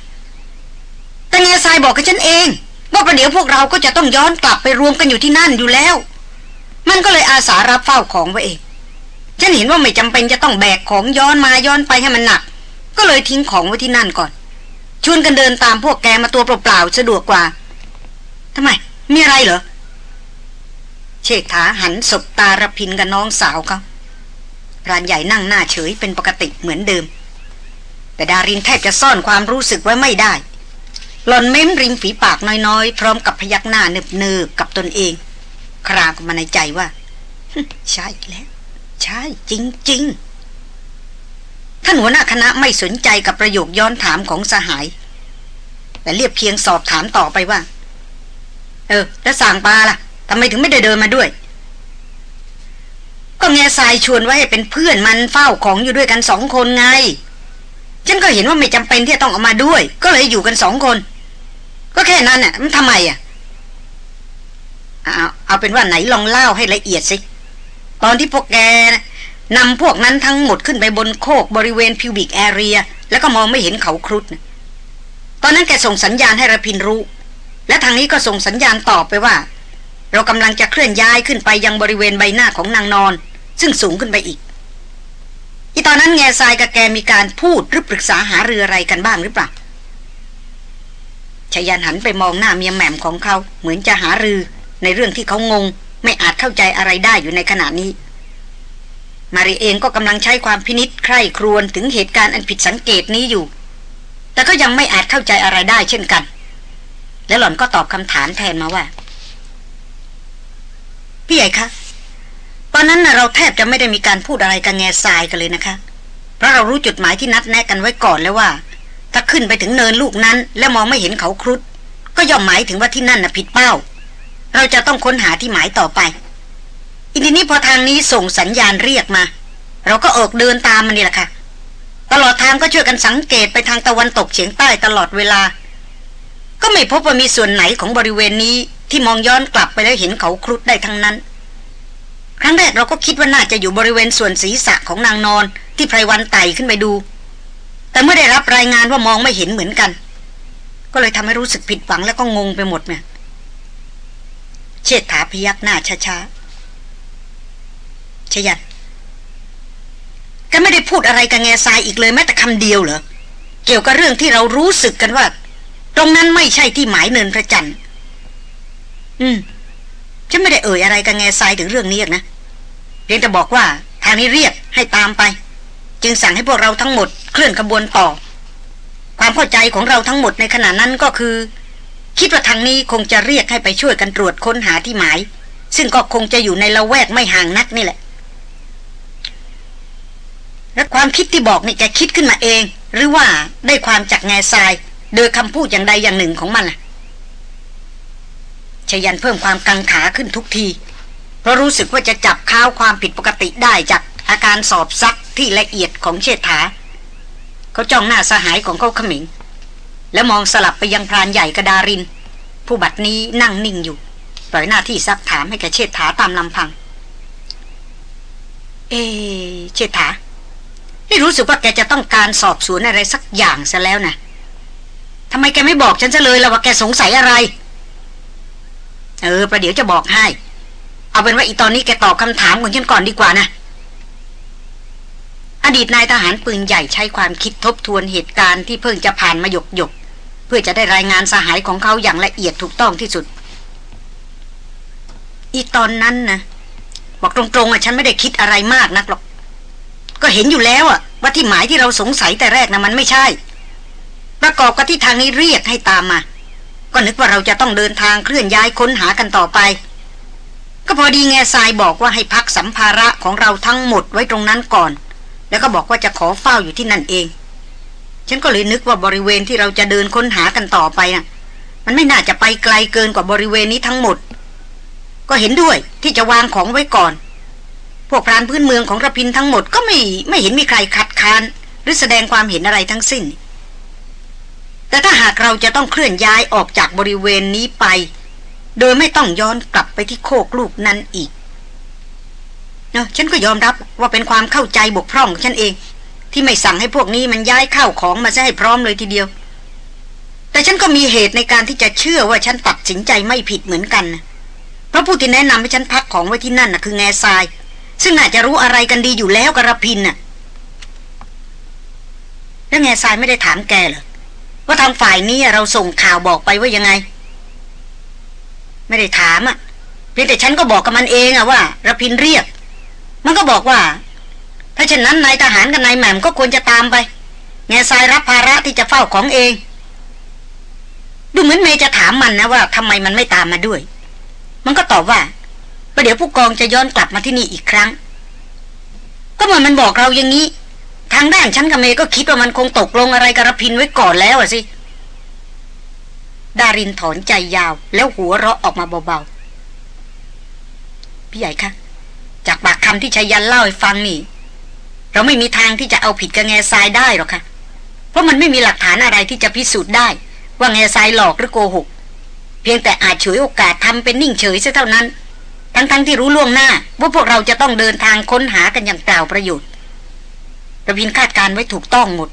แต่แง่ทรายบอกกับฉันเอง ว่าประเดี๋ยวพวกเราก็จะต้องย้อนกลับไปรวมกันอยู่ที่นั่นอยู่แล้ว มันก็เลยอาสารับเฝ้าของไว้เองฉันเห็นว่าไม่จำเป็นจะต้องแบกของย้อนมาย้อนไปให้มันหนัก ก็เลยทิ้งของไว้ที่นั่นก่อนชวนกันเดินตามพวกแกมาตัวเปล่าๆสะดวกกว่าทำไม มีอะไรเหรอ เชษฐาหันศบตารพินกับน้องสาวเขาพรานใหญ่นั่งหน้าเฉยเป็นปกติเหมือนเดิม แต่ดารินแทบจะซ่อนความรู้สึกไว้ไม่ได้ หล่อนเม้มริมฝีปากน้อยๆ พร้อมกับพยักหน้าเนิบๆกับตนเอง ครางมาในใจว่า ใช่แล้ว ใช่จริงๆท่านหัวหน้าคณะไม่สนใจกับประโยคย้อนถามของสหาย แต่เรียบเคียงสอบถามต่อไปว่า เออ แล้วสั่งปลาล่ะทำไมถึงไม่ได้เดินมาด้วย ก็แง่ทรายชวนไว้ให้เป็นเพื่อนมันเฝ้าของอยู่ด้วยกันสองคนไงฉันก็เห็นว่าไม่จำเป็นที่จะต้องเอามาด้วย ก็เลยอยู่กันสองคน ก็แค่นั้นน่ะมันทำไมอะเอาเอาเป็นว่าไหนลองเล่าให้ละเอียดสิ ตอนที่พวกแกนำพวกนั้นทั้งหมดขึ้นไปบนโคกบริเวณพิวบิกแอเรีย แล้วก็มองไม่เห็นเขาครุฑนะตอนนั้นแกส่งสัญญาณให้ระพินรู้ และทางนี้ก็ส่งสัญญาณตอบไปว่า เรากำลังจะเคลื่อนย้ายขึ้นไปยังบริเวณใบหน้าของนางนอน ซึ่งสูงขึ้นไปอีก อีตอนนั้นแง่ทรายกับแกมีการพูดหรือปรึกษาหาเรืออะไรกันบ้างหรือเปล่า ชายันหันไปมองหน้าเมียแหม่มของเขา เหมือนจะหารือ ในเรื่องที่เขางง ไม่อาจเข้าใจอะไรได้อยู่ในขณะนี้ มารีเองก็กำลังใช้ความพินิษใคร่ครวญถึงเหตุการณ์อันผิดสังเกตนี้อยู่ แต่ก็ยังไม่อาจเข้าใจอะไรได้เช่นกัน และหล่อนก็ตอบคำถามแทนมาว่า พี่ใหญ่คะตอนนั้นนะเราแทบจะไม่ได้มีการพูดอะไรกับแง่ทรายกันเลยนะคะ เพราะเรารู้จุดหมายที่นัดแนะกันไว้ก่อนแล้วว่า ถ้าขึ้นไปถึงเนินลูกนั้น แล้วมองไม่เห็นเขาครุฑก็ย่อมหมายถึงว่าที่นั่นน่ะผิดเป้า เราจะต้องค้นหาที่หมายต่อไปอีทีนี้พอทางนี้ส่งสัญญาณเรียกมา เราก็ออกเดินตามมันนี่แหละค่ะ ตลอดทางก็ช่วยกันสังเกตไปทางตะวันตกเฉียงใต้ตลอดเวลา ก็ไม่พบว่ามีส่วนไหนของบริเวณนี้ที่มองย้อนกลับไปแล้วเห็นเขาครุฑได้ทั้งนั้น ครั้งแรกเราก็คิดว่าน่าจะอยู่บริเวณส่วนศีรษะของนางนอนที่ไพรวันไต่ขึ้นไปดู แต่เมื่อได้รับรายงานว่ามองไม่เห็นเหมือนกัน ก็เลยทำให้รู้สึกผิดหวังแล้วก็งงไปหมดเนี่ยเชษฐาพยักหน้าช้าๆชยันแกไม่ได้พูดอะไรกับแง่ทรายอีกเลยแม้แต่คำเดียวเหรอ เกี่ยวกับเรื่องที่เรารู้สึกกันว่า ตรงนั้นไม่ใช่ที่หมายเนินพระจันทร์ อืมฉันไม่ได้เอ่ยอะไรกับแง่ทรายถึงเรื่องนี้นะเพียงแต่บอกว่าทางนี้เรียกให้ตามไป จึงสั่งให้พวกเราทั้งหมดเคลื่อนขบวนต่อ ความเข้าใจของเราทั้งหมดในขณะนั้นก็คือ คิดว่าทางนี้คงจะเรียกให้ไปช่วยกันตรวจค้นหาที่หมาย ซึ่งก็คงจะอยู่ในละแวกไม่ห่างนักนี่แหละ และความคิดที่บอกนี่แกคิดขึ้นมาเอง หรือว่าได้ความจากแง่ทราย โดยคำพูดอย่างใดอย่างหนึ่งของมันล่ะชยันเพิ่มความกังขาขึ้นทุกที เพราะรู้สึกว่าจะจับข้าวความผิดปกติได้จาก อาการสอบซักที่ละเอียดของเชษฐา เขาจ้องหน้าสหายของเขาขมิง แล้วมองสลับไปยังพรานใหญ่กระดาริน ผู้บัดนี้นั่งนิ่งอยู่ ปล่อยหน้าที่ซักถามให้แกเชษฐาตามลำพัง เอเชษฐาไม่รู้สึกว่าแกจะต้องการสอบสวนอะไรสักอย่างซะแล้วนะทำไมแกไม่บอกฉันซะเลยล่ะว่าแกสงสัยอะไร เออประเดี๋ยวจะบอกให้ เอาเป็นว่าอีตอนนี้แกตอบคำถามของฉันก่อนดีกว่านะ อดีตนายทหารปืนใหญ่ใช้ความคิดทบทวนเหตุการณ์ที่เพิ่งจะผ่านมาหยกหยกเพื่อจะได้รายงานสหายของเขาอย่างละเอียดถูกต้องที่สุด อีตอนนั้นนะบอกตรงๆอะฉันไม่ได้คิดอะไรมากนักหรอก ก็เห็นอยู่แล้วอะว่าที่หมายที่เราสงสัยแต่แรกนะมันไม่ใช่ ประกอบกับที่ทางนี้เรียกให้ตามมา ก็นึกว่าเราจะต้องเดินทางเคลื่อนย้ายค้นหากันต่อไป ก็พอดีแง่ทรายบอกว่าให้พักสัมภาระของเราทั้งหมดไว้ตรงนั้นก่อน แล้วก็บอกว่าจะขอเฝ้าอยู่ที่นั่นเอง ฉันก็เลยนึกว่าบริเวณที่เราจะเดินค้นหากันต่อไปน่ะ มันไม่น่าจะไปไกลเกินกว่าบริเวณนี้ทั้งหมด ก็เห็นด้วยที่จะวางของไว้ก่อน พวกพรานพื้นเมืองของระพินทั้งหมดก็ไม่ไม่เห็นมีใครคัดค้าน หรือแสดงความเห็นอะไรทั้งสิ้น แต่ถ้าหากเราจะต้องเคลื่อนย้ายออกจากบริเวณนี้ไป โดยไม่ต้องย้อนกลับไปที่โคกลูกนั้นอีก เนาะฉันก็ยอมรับว่าเป็นความเข้าใจบกพร่องของฉันเอง ที่ไม่สั่งให้พวกนี้มันย้ายเข้าของมาซะให้พร้อมเลยทีเดียว แต่ฉันก็มีเหตุในการที่จะเชื่อว่าฉันตัดสินใจไม่ผิดเหมือนกันเพราะผู้ที่แนะนำให้ฉันพักของไว้ที่นั่นน่ะคือแง่ทราย ซึ่งอาจจะรู้อะไรกันดีอยู่แล้วกระพินน่ะแล้วแง่ทรายไม่ได้ถามแกเหรอว่าทางฝ่ายนี้เราส่งข่าวบอกไปว่ายังไง ไม่ได้ถามอะเพียงแต่ฉันก็บอกกับมันเองอะว่าระพินเรียก มันก็บอกว่า ถ้าเช่นนั้นนายทหารกับนายแหม่มก็ควรจะตามไปแง่ทรายรับภาระที่จะเฝ้าของเอง ดูเหมือนเมย์จะถามมันนะว่าทำไมมันไม่ตามมาด้วย มันก็ตอบว่าประเดี๋ยวผู้กองจะย้อนกลับมาที่นี่อีกครั้ง ก็เหมือนมันบอกเราอย่างนี้ ทางด้านฉันกับเมย์ก็คิดว่ามันคงตกลงอะไรกับรพินไว้ก่อนแล้วอะสิดารินถอนใจยาวแล้วหัวเราะออกมาเบาๆ พี่ใหญ่คะ จากปากคำที่ชายันเล่าให้ฟังนี่ เราไม่มีทางที่จะเอาผิดกับแง่ทรายได้หรอกค่ะ เพราะมันไม่มีหลักฐานอะไรที่จะพิสูจน์ได้ ว่าแง่ทรายหลอกหรือโกหก เพียงแต่อาจฉวยโอกาสทำเป็นนิ่งเฉยซะเท่านั้น ทั้งๆทที่รู้ล่วงหน้า ว่าพวกเราจะต้องเดินทางค้นหากันอย่างเปล่าประโยชน์ระพินคาดการไว้ถูกต้องหมด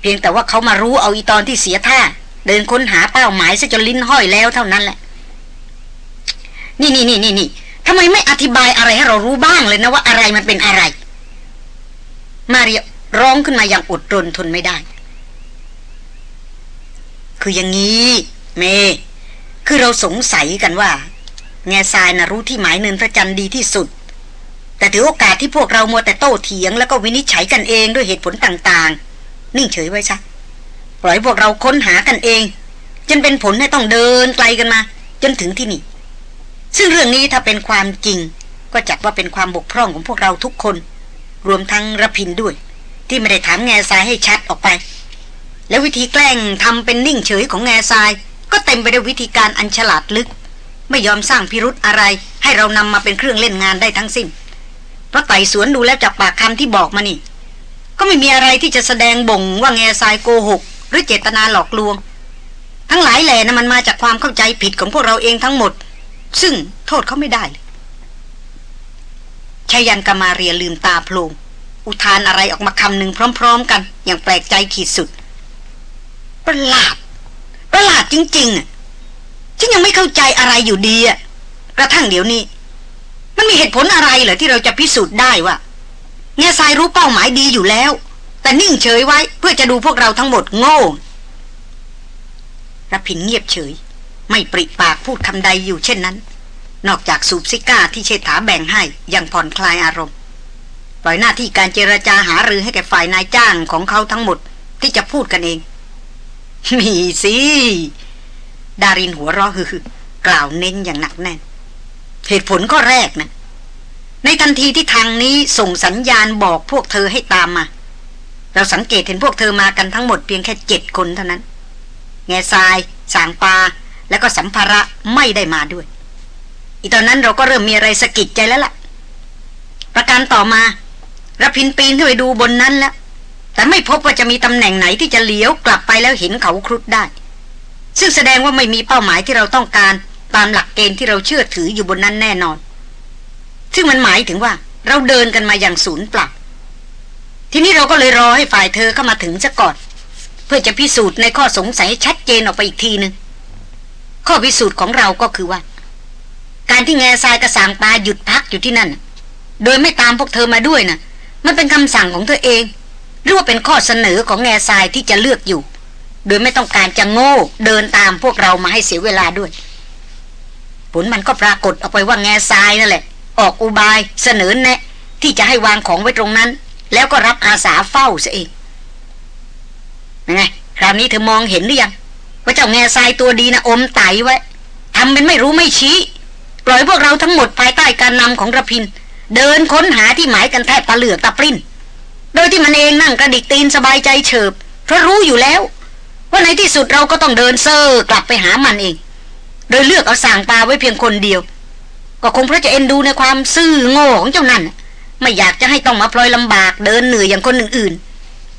เพียงแต่ว่าเขามารู้เอาอีตอนที่เสียท่า เดินค้นหาเป้าหมายซะจนลิ้นห้อยแล้วเท่านั้นแหละ นี่นี่นี่นี่นี่ ทำไมไม่อธิบายอะไรให้เรารู้บ้างเลยนะว่าอะไรมันเป็นอะไร มาเรียร้องขึ้นมาอย่างอดรนทนไม่ได้ คืออย่างนี้เม คือเราสงสัยกันว่า แง่ทรายนะรู้ที่หมายเนินพระจันทร์ดีที่สุด แต่ถือโอกาสที่พวกเรามัวแต่โต้เถียง แล้วก็วินิจฉัยกันเองด้วยเหตุผลต่างๆ นิ่งเฉยไว้ซะปล่อยพวกเราค้นหากันเอง จนเป็นผลให้ต้องเดินไกลกันมา จนถึงที่นี่ ซึ่งเรื่องนี้ถ้าเป็นความจริง ก็จัดว่าเป็นความบกพร่องของพวกเราทุกคน รวมทั้งระพินด้วย ที่ไม่ได้ถามแง่ทรายให้ชัดออกไป และวิธีแกล้งทำเป็นนิ่งเฉยของแง่ทราย ก็เต็มไปด้วยวิธีการอันฉลาดลึก ไม่ยอมสร้างพิรุธอะไร ให้เรานำมาเป็นเครื่องเล่นงานได้ทั้งสิ้นเพราะไต่สวนดูแล้วจากปากคำที่บอกมานี่ ก็ไม่มีอะไรที่จะแสดงบ่งว่าแง่ทรายโกหก หรือเจตนาหลอกลวง ทั้งหลายแหล่นะมันมาจากความเข้าใจผิดของพวกเราเองทั้งหมด ซึ่งโทษเขาไม่ได้เลยชายันกามาเรียลืมตาโพลงอุทานอะไรออกมาคำหนึ่งพร้อม ๆ กัน อย่างแปลกใจขีดสุด ประหลาด ประหลาดจริง ๆอะฉันยังไม่เข้าใจอะไรอยู่ดีอะกระทั่งเดี๋ยวนี้ มันมีเหตุผลอะไรเหรอที่เราจะพิสูจน์ได้ว่าเงาทรายรู้เป้าหมายดีอยู่แล้ว แต่นิ่งเฉยไว้เพื่อจะดูพวกเราทั้งหมดโง่รพินเงียบเฉย ไม่ปริปากพูดคำใดอยู่เช่นนั้น นอกจากสูบซิก้าที่เชษฐาแบ่งให้ยังผ่อนคลายอารมณ์ ปล่อยหน้าที่การเจรจาหารือให้แก่ฝ่ายนายจ้างของเขาทั้งหมดที่จะพูดกันเอง มีสิ ดารินหัวเราะฮือกล่าวเน้นอย่างหนักแน่น เหตุผลก็แรกนะ ในทันทีที่ทางนี้ส่งสัญญาณบอกพวกเธอให้ตามมา เราสังเกตเห็นพวกเธอมากันทั้งหมดเพียงแค่เจ็ดคนเท่านั้น แง่ทราย สางปา และก็สัมภาระไม่ได้มาด้วย อีตอนนั้นเราก็เริ่มมีอะไรสะกิดใจแล้วล่ะ ประการต่อมารพินปีนขึ้นไปดูบนนั้นแล้ว แต่ไม่พบว่าจะมีตำแหน่งไหนที่จะเลี้ยวกลับไปแล้วเห็นเขาครุดได้ ซึ่งแสดงว่าไม่มีเป้าหมายที่เราต้องการตามหลักเกณฑ์ที่เราเชื่อถืออยู่บนนั้นแน่นอน ซึ่งมันหมายถึงว่าเราเดินกันมาอย่างศูนย์เปล่าทีนี้เราก็เลยรอให้ฝ่ายเธอเข้ามาถึงซะก่อน เพื่อจะพิสูจน์ในข้อสงสัยชัดเจนออกไปอีกทีหนึ่ง ข้อพิสูจน์ของเราก็คือว่า การที่แง่ทรายกระสางปลาหยุดพักอยู่ที่นั่น โดยไม่ตามพวกเธอมาด้วยนะ่ะ มันเป็นคำสั่งของเธอเอง หรือว่าเป็นข้อเสนอของแง่ทรายที่จะเลือกอยู่ โดยไม่ต้องการจะโง่เดินตามพวกเรามาให้เสียเวลาด้วย ผลมันก็ปรากฏออกไปว่าแง่ทรายนั่นแหละ ออกอุบายเสนอแนะ ที่จะให้วางของไว้ตรงนั้น แล้วก็รับอาสาเฝ้าซะเองไงคราวนี้เธอมองเห็นหรือยัง ว่าเจ้าแง่ทรายตัวดีนะอมไตไว้ทำเป็นไม่รู้ไม่ชี้ ปล่อยพวกเราทั้งหมดภายใต้การนำของระพิน เดินค้นหาที่หมายกันแทบตะเหลือกตะปริ้น โดยที่มันเองนั่งกระดิกตีนสบายใจเฉิบ เพราะรู้อยู่แล้ว ว่าในที่สุดเราก็ต้องเดินเซอร์กลับไปหามันเอง โดยเลือกเอาสั่งปลาไว้เพียงคนเดียว ก็คงเพราะจะเอ็นดูในความซื่อโง่ของเจ้านั่นไม่อยากจะให้ต้องมาพลอยลำบากเดินเหนื่อยอย่างคนอื่น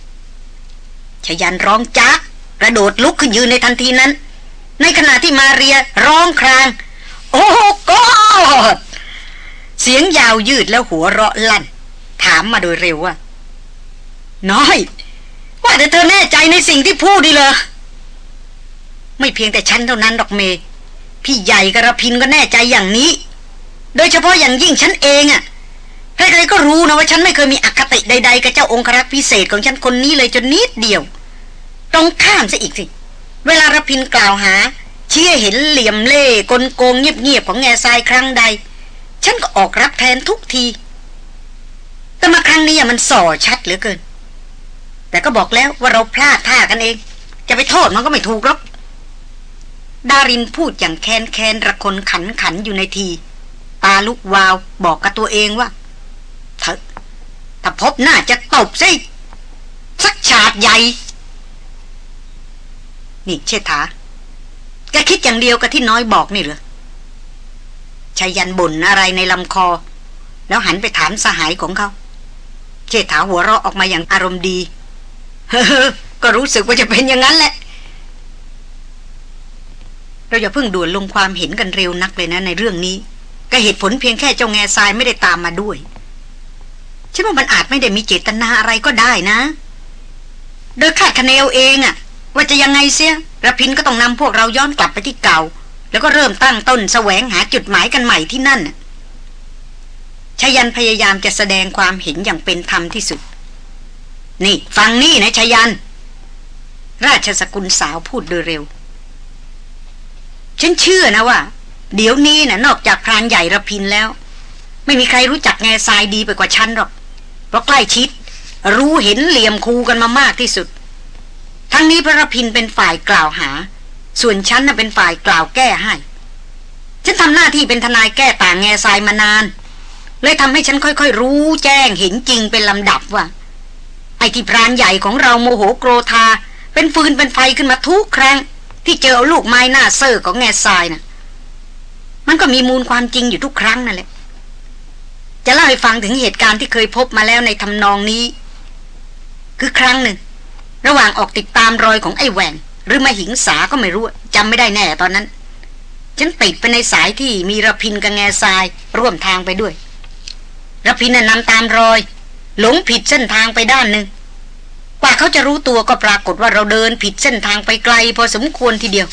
ๆชยันร้องจ้า กระโดดลุกขึ้นยืนในทันทีนั้น ในขณะที่มาเรียร้องคราง โอ้กอดเสียงยาวยืดแล้วหัวเราะลั่น ถามมาโดยเร็วว่า น้อย ว่าแต่เธอแน่ใจในสิ่งที่พูดดีเลยไม่เพียงแต่ฉันเท่านั้นดอกเม พี่ใหญ่กระพินก็แน่ใจอย่างนี้ โดยเฉพาะอย่างยิ่งฉันเองอะ่ะใครๆก็รู้นะว่าฉันไม่เคยมีอคติใดๆกับเจ้าองครักษ์พิเศษของฉันคนนี้เลยจนนิดเดียว ตรงข้ามซะอีกสิ เวลารพินกล่าวหา เชี่ยเห็นเหลี่ยมเล่กลโกงเงียบๆของแง่ทรายครั้งใด ฉันก็ออกรับแทนทุกที แต่มาครั้งนี้มันส่อชัดเหลือเกิน แต่ก็บอกแล้วว่าเราพลาดท่ากันเอง จะไปโทษมันก็ไม่ถูกหรอกดารินพูดอย่างแค้นแค้นระคนขันขันอยู่ในที ตาลุกวาวบอกกับตัวเองว่าเถอะถ้าพบหน้าจะตบซิสักฉาดใหญ่ นี่เชษฐาแกคิดอย่างเดียวกับที่น้อยบอกนี่เหรอชายันบ่นอะไรในลำคอ แล้วหันไปถามสหายของเขา เชษฐาหัวเราะออกมาอย่างอารมณ์ดี เฮ้อก็รู้สึกว่าจะเป็นอย่างนั้นแหละ เราอย่าเพิ่งด่วนลงความเห็นกันเร็วนักเลยนะในเรื่องนี้ก็เหตุผลเพียงแค่เจ้าแง่ทรายไม่ได้ตามมาด้วยฉันว่ามันอาจไม่ได้มีเจตนาอะไรก็ได้นะ โดยคาดคะเนเองอะ ว่าจะยังไงเสียระพินก็ต้องนำพวกเราย้อนกลับไปที่เก่า แล้วก็เริ่มตั้งต้นแสวงหาจุดหมายกันใหม่ที่นั่นชายันพยายามจะแสดงความเห็นอย่างเป็นธรรมที่สุด นี่ ฟังนี่นะชายัน ราชสกุลสาวพูดโดยเร็ว ฉันเชื่อนะว่า เดี๋ยวนี้นะนอกจากพรานใหญ่ระพินแล้ว ไม่มีใครรู้จักแง่ทรายดีไปกว่าฉันหรอก เพราะใกล้ชิด รู้เห็นเหลี่ยมคูกันมามากที่สุด ทั้งนี้พระรพินเป็นฝ่ายกล่าวหา ส่วนฉันน่ะเป็นฝ่ายกล่าวแก้ให้ ฉันทำหน้าที่เป็นทนายแก้ต่างแง่ทรายมานาน เลยทำให้ฉันค่อยๆ รู้แจ้งเห็นจริงเป็นลำดับว่า ไอ้ที่พรานใหญ่ของเราโมโหโกรธา เป็นฟืนเป็นไฟขึ้นมาทุกครั้ง ที่เจอลูกไม้หน้าเซอร์ของแง่ทรายนะ่ะ มันก็มีมูลความจริงอยู่ทุกครั้งนั่นแหละจะเล่าให้ฟังถึงเหตุการณ์ที่เคยพบมาแล้วในทำนองนี้ คือครั้งหนึ่ง ระหว่างออกติดตามรอยของไอ้แหวงหรือมาหิงสาก็ไม่รู้จำไม่ได้แน่ตอนนั้น ฉันติดไปในสายที่มีระพินกับแง่ทรายร่วมทางไปด้วยระพินน่ะนำตามรอย หลงผิดเส้นทางไปด้านหนึ่งกว่าเขาจะรู้ตัวก็ปรากฏว่าเราเดินผิดเส้นทางไปไกล พอสมควรทีเดียว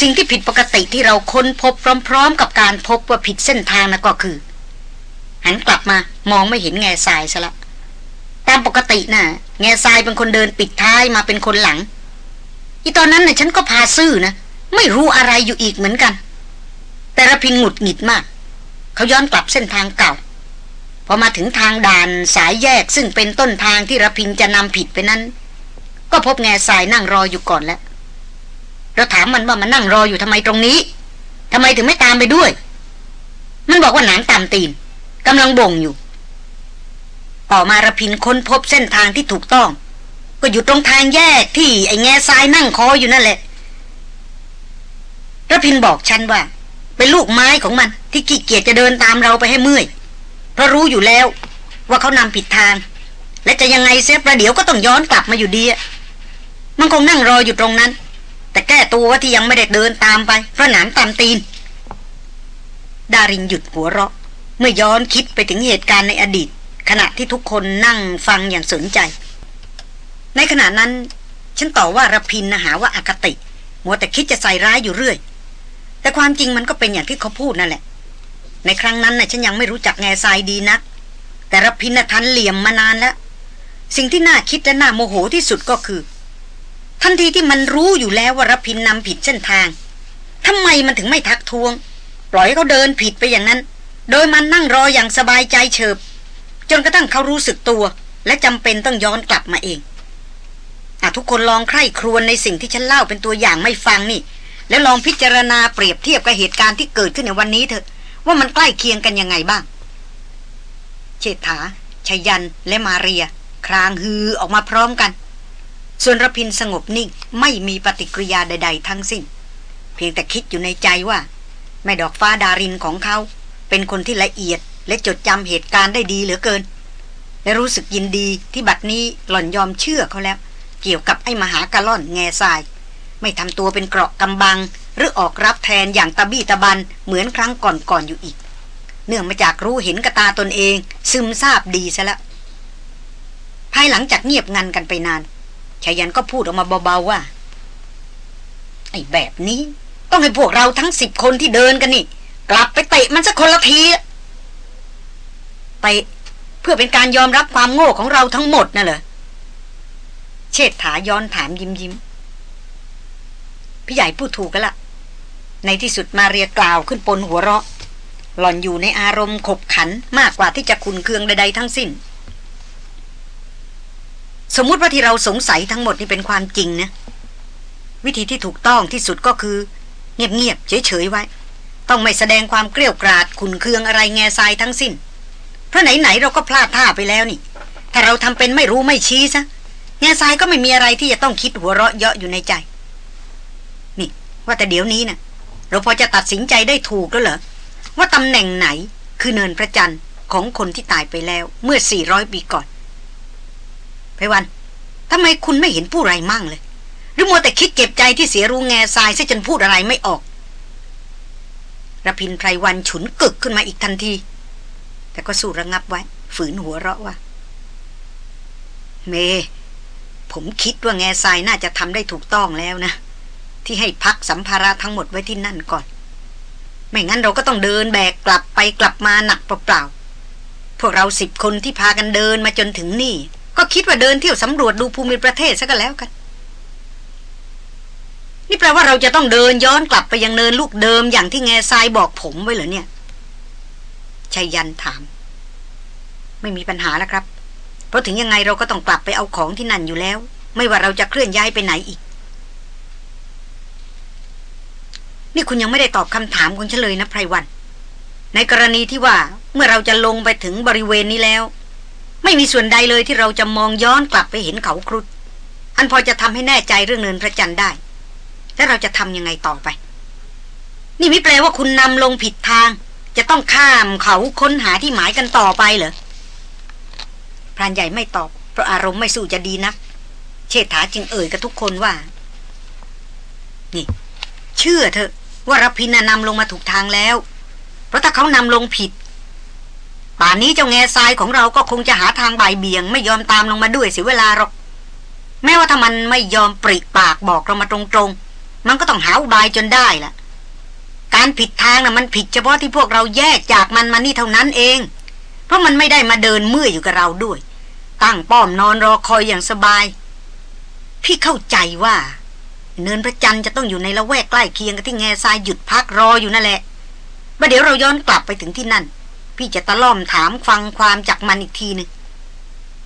สิ่งที่ผิดปกติที่เราค้นพบพร้อม ๆ กับการพบว่าผิดเส้นทางนะก็คือ หันกลับมามองไม่เห็นแง่ทรายซะละตามปกตินะ่ะ แง่ทรายเป็นคนเดินปิดท้ายมาเป็นคนหลัง อีตอนนั้นนะ่ะฉันก็พาซื่อนะ ไม่รู้อะไรอยู่อีกเหมือนกัน แต่ระพินหงุดหงิดมาก เขาย้อนกลับเส้นทางเก่า พอมาถึงทางด่านสายแยกซึ่งเป็นต้นทางที่ระพินจะนำผิดไปนั้น ก็พบแง่ทรายนั่งรออยู่ก่อนแล้ว เราถามมันว่ามันนั่งรออยู่ทำไมตรงนี้ทำไมถึงไม่ตามไปด้วย มันบอกว่าหนานตามตีนกำลังบ่งอยู่ ต่อมาระพินค้นพบเส้นทางที่ถูกต้อง ก็อยู่ตรงทางแยกที่ไอ้แง่ทรายนั่งคออยู่นั่นแหละระพินบอกฉันว่า เป็นลูกไม้ของมันที่ขี้เกียจจะเดินตามเราไปให้เมื่อย เพราะรู้อยู่แล้วว่าเขานำผิดทาง และจะยังไงเสียประเดี๋ยวก็ต้องย้อนกลับมาอยู่ดีมันคงนั่งรออยู่ตรงนั้น แต่แก้ตัวว่าที่ยังไม่ได้เดินตามไป เพราะหนามตามตีน ดารินหยุดหัวเราะ เมื่อย้อนคิดไปถึงเหตุการณ์ในอดีต ขณะที่ทุกคนนั่งฟังอย่างสนใจ ในขณะนั้น ฉันต่อว่ารพินนะหาว่าอาคติ มัวแต่คิดจะใส่ร้ายอยู่เรื่อย แต่ความจริงมันก็เป็นอย่างที่เขาพูดนั่นแหละ ในครั้งนั้นนะ่ะฉันยังไม่รู้จักแง่ทรายดีนัก แต่รพินนะทันเหลี่ยมมานานแล้ว สิ่งที่น่าคิดและน่าโมโหที่สุดก็คือ ทันทีที่มันรู้อยู่แล้วว่ารพินนำผิดเส้นทางทำไมมันถึงไม่ทักท้วง ปล่อยให้เขาเดินผิดไปอย่างนั้น โดยมันนั่งรออย่างสบายใจเฉบ จนกระทั่งเขารู้สึกตัว และจำเป็นต้องย้อนกลับมาเองอทุกคนลองใคร่ครวญในสิ่งที่ฉันเล่าเป็นตัวอย่างไม่ฟังนี่ แล้วลองพิจารณาเปรียบเทียบกับเหตุการณ์ที่เกิดขึ้นในวันนี้เถอะ ว่ามันใกล้เคียงกันยังไงบ้าง เชษฐาชยันและมาเรีย ครางฮือออกมาพร้อมกัน ส่วนระพินสงบนิ่งไม่มีปฏิกิริยาใด ๆ ทั้งสิ้น เพียงแต่คิดอยู่ในใจว่า แม่ดอกฟ้าดารินของเขา เป็นคนที่ละเอียด และจดจำเหตุการณ์ได้ดีเหลือเกิน และรู้สึกยินดีที่บัดนี้หล่อนยอมเชื่อเขาแล้ว เกี่ยวกับไอ้มหากะล่อนแง่ทราย ไม่ทำตัวเป็นเกราะกำบัง หรือออกรับแทนอย่างตะบี้ตะบันเหมือนครั้งก่อนๆอยู่อีก เนื่องมาจากรู้เห็นกระตาตนเอง ซึมซาบดีซะแล้วภายหลังจากเงียบงันกันไปนานชายันก็พูดออกมาเบาๆว่า ไอ้แบบนี้ ต้องให้พวกเราทั้งสิบคนที่เดินกันนี่ กลับไปเตะมันสักคนละที เตะเพื่อเป็นการยอมรับความโง่ของเราทั้งหมดน่ะเหรอเชษฐาย้อนถามยิ้มยิ้มพี่ใหญ่พูดถูกกันละในที่สุดมาเรียกล่าวขึ้นปนหัวเราะ หล่อนอยู่ในอารมณ์ขบขันมากกว่าที่จะคุนเคืองใดๆทั้งสิ้น สมมติว่าที่เราสงสัยทั้งหมดนี่เป็นความจริงนะ วิธีที่ถูกต้องที่สุดก็คือ เงียบๆเฉยๆไว้ ต้องไม่แสดงความเกลียวกราดขุนเคืองอะไรแง่ทรายทั้งสิ้น เพราะไหนๆเราก็พลาดท่าไปแล้วนี่ ถ้าเราทำเป็นไม่รู้ไม่ชี้ซะแง่ทรายก็ไม่มีอะไรที่จะต้องคิดหัวเราะเยาะอยู่ในใจ นี่ ว่าแต่เดี๋ยวนี้นะ่ะ เราพอจะตัดสินใจได้ถูกแล้วเหรอว่าตำแหน่งไหนคือเนินพระจันทร์ของคนที่ตายไปแล้ว เมื่อสี่ร้อยปีก่อนไพวันทำไมคุณไม่เห็นผู้ไรมั่งเลย หรือมัวแต่คิดเก็บใจที่เสียรู้แง่ทรายซะจนพูดอะไรไม่ออกระพินไพรวันฉุนกึกขึ้นมาอีกทันที แต่ก็สู้ระงับไว้ ฝืนหัวเราะว่า เม ผมคิดว่าแง่ทรายน่าจะทำได้ถูกต้องแล้วนะ ที่ให้พักสัมภาระทั้งหมดไว้ที่นั่นก่อน ไม่งั้นเราก็ต้องเดินแบกกลับไปกลับมาหนักเปล่าๆพวกเราสิบคนที่พากันเดินมาจนถึงนี่ ก็คิดว่าเดินเที่ยวสำรวจดูภูมิประเทศซะก็แล้วกันนี่แปลว่าเราจะต้องเดินย้อนกลับไปยังเนินลูกเดิมอย่างที่แง่ทรายบอกผมไว้เหรอเนี่ย ชยันถาม ไม่มีปัญหาแล้วครับ เพราะถึงยังไงเราก็ต้องกลับไปเอาของที่นั่นอยู่แล้ว ไม่ว่าเราจะเคลื่อนย้ายไปไหนอีก นี่คุณยังไม่ได้ตอบคำถามของฉันเลยนะไพรวัน ในกรณีที่ว่าเมื่อเราจะลงไปถึงบริเวณนี้แล้ว ไม่มีส่วนใดเลยที่เราจะมองย้อนกลับไปเห็นเขาครุฑอันพอจะทำให้แน่ใจเรื่องเนินพระจันทร์ได้ แล้วเราจะทำยังไงต่อไป นี่ไม่แปลว่าคุณนำลงผิดทาง จะต้องข้ามเขาค้นหาที่หมายกันต่อไปเหรอพรานใหญ่ไม่ตอบ เพราะอารมณ์ไม่สู้จะดีนัก เชษฐาจึงเอ่ยกับทุกคนว่า นี่ เชื่อเถอะ ว่ารพินนำลงมาถูกทางแล้ว เพราะถ้าเขานำลงผิด ป่านนี้เจ้าแง่ทรายของเราก็คงจะหาทางบ่ายเบี่ยง ไม่ยอมตามลงมาด้วยเสียเวลาหรอก แม้ว่าถ้ามันไม่ยอมปริปากบอกเรามาตรงๆ มันก็ต้องหาอุบายจนได้ล่ะ การผิดทางนะ่ะมันผิดเฉพาะที่พวกเราแยกจากมันมานี่เท่านั้นเอง เพราะมันไม่ได้มาเดินเมื่อยอยู่กับเราด้วย ตั้งป้อมนอนรอคอยอย่างสบาย พี่เข้าใจว่า เนินพระจันทร์จะต้องอยู่ในละแวกใกล้เคียงกับที่แง่ทรายหยุดพักรออยู่นั่นแหละประเดี๋ยวเราย้อนกลับไปถึงที่นั่น พี่จะตะล่อมถามฟังความจากมันอีกทีหนึ่ง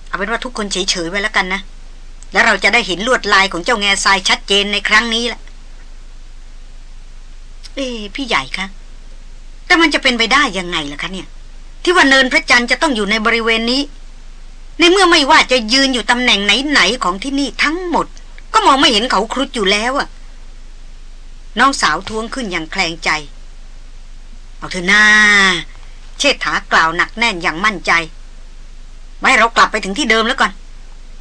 เอาเป็นว่าทุกคนเฉยๆไว้แล้วกันนะ แล้วเราจะได้เห็นลวดลายของเจ้าแง่ทรายชัดเจนในครั้งนี้แหละ เอ้พี่ใหญ่คะ แต่มันจะเป็นไปได้ยังไงล่ะคะเนี่ย ที่ว่าเนินพระจันทร์จะต้องอยู่ในบริเวณนี้ ในเมื่อไม่ว่าจะยืนอยู่ตำแหน่งไหนๆของที่นี่ทั้งหมด ก็มองไม่เห็นเขาครุฑอยู่แล้วอะน้องสาวท้วงขึ้นอย่างแคลงใจ เอาเถอะนาเชษฐากล่าวหนักแน่นอย่างมั่นใจ ไว้เรากลับไปถึงที่เดิมแล้วก่อน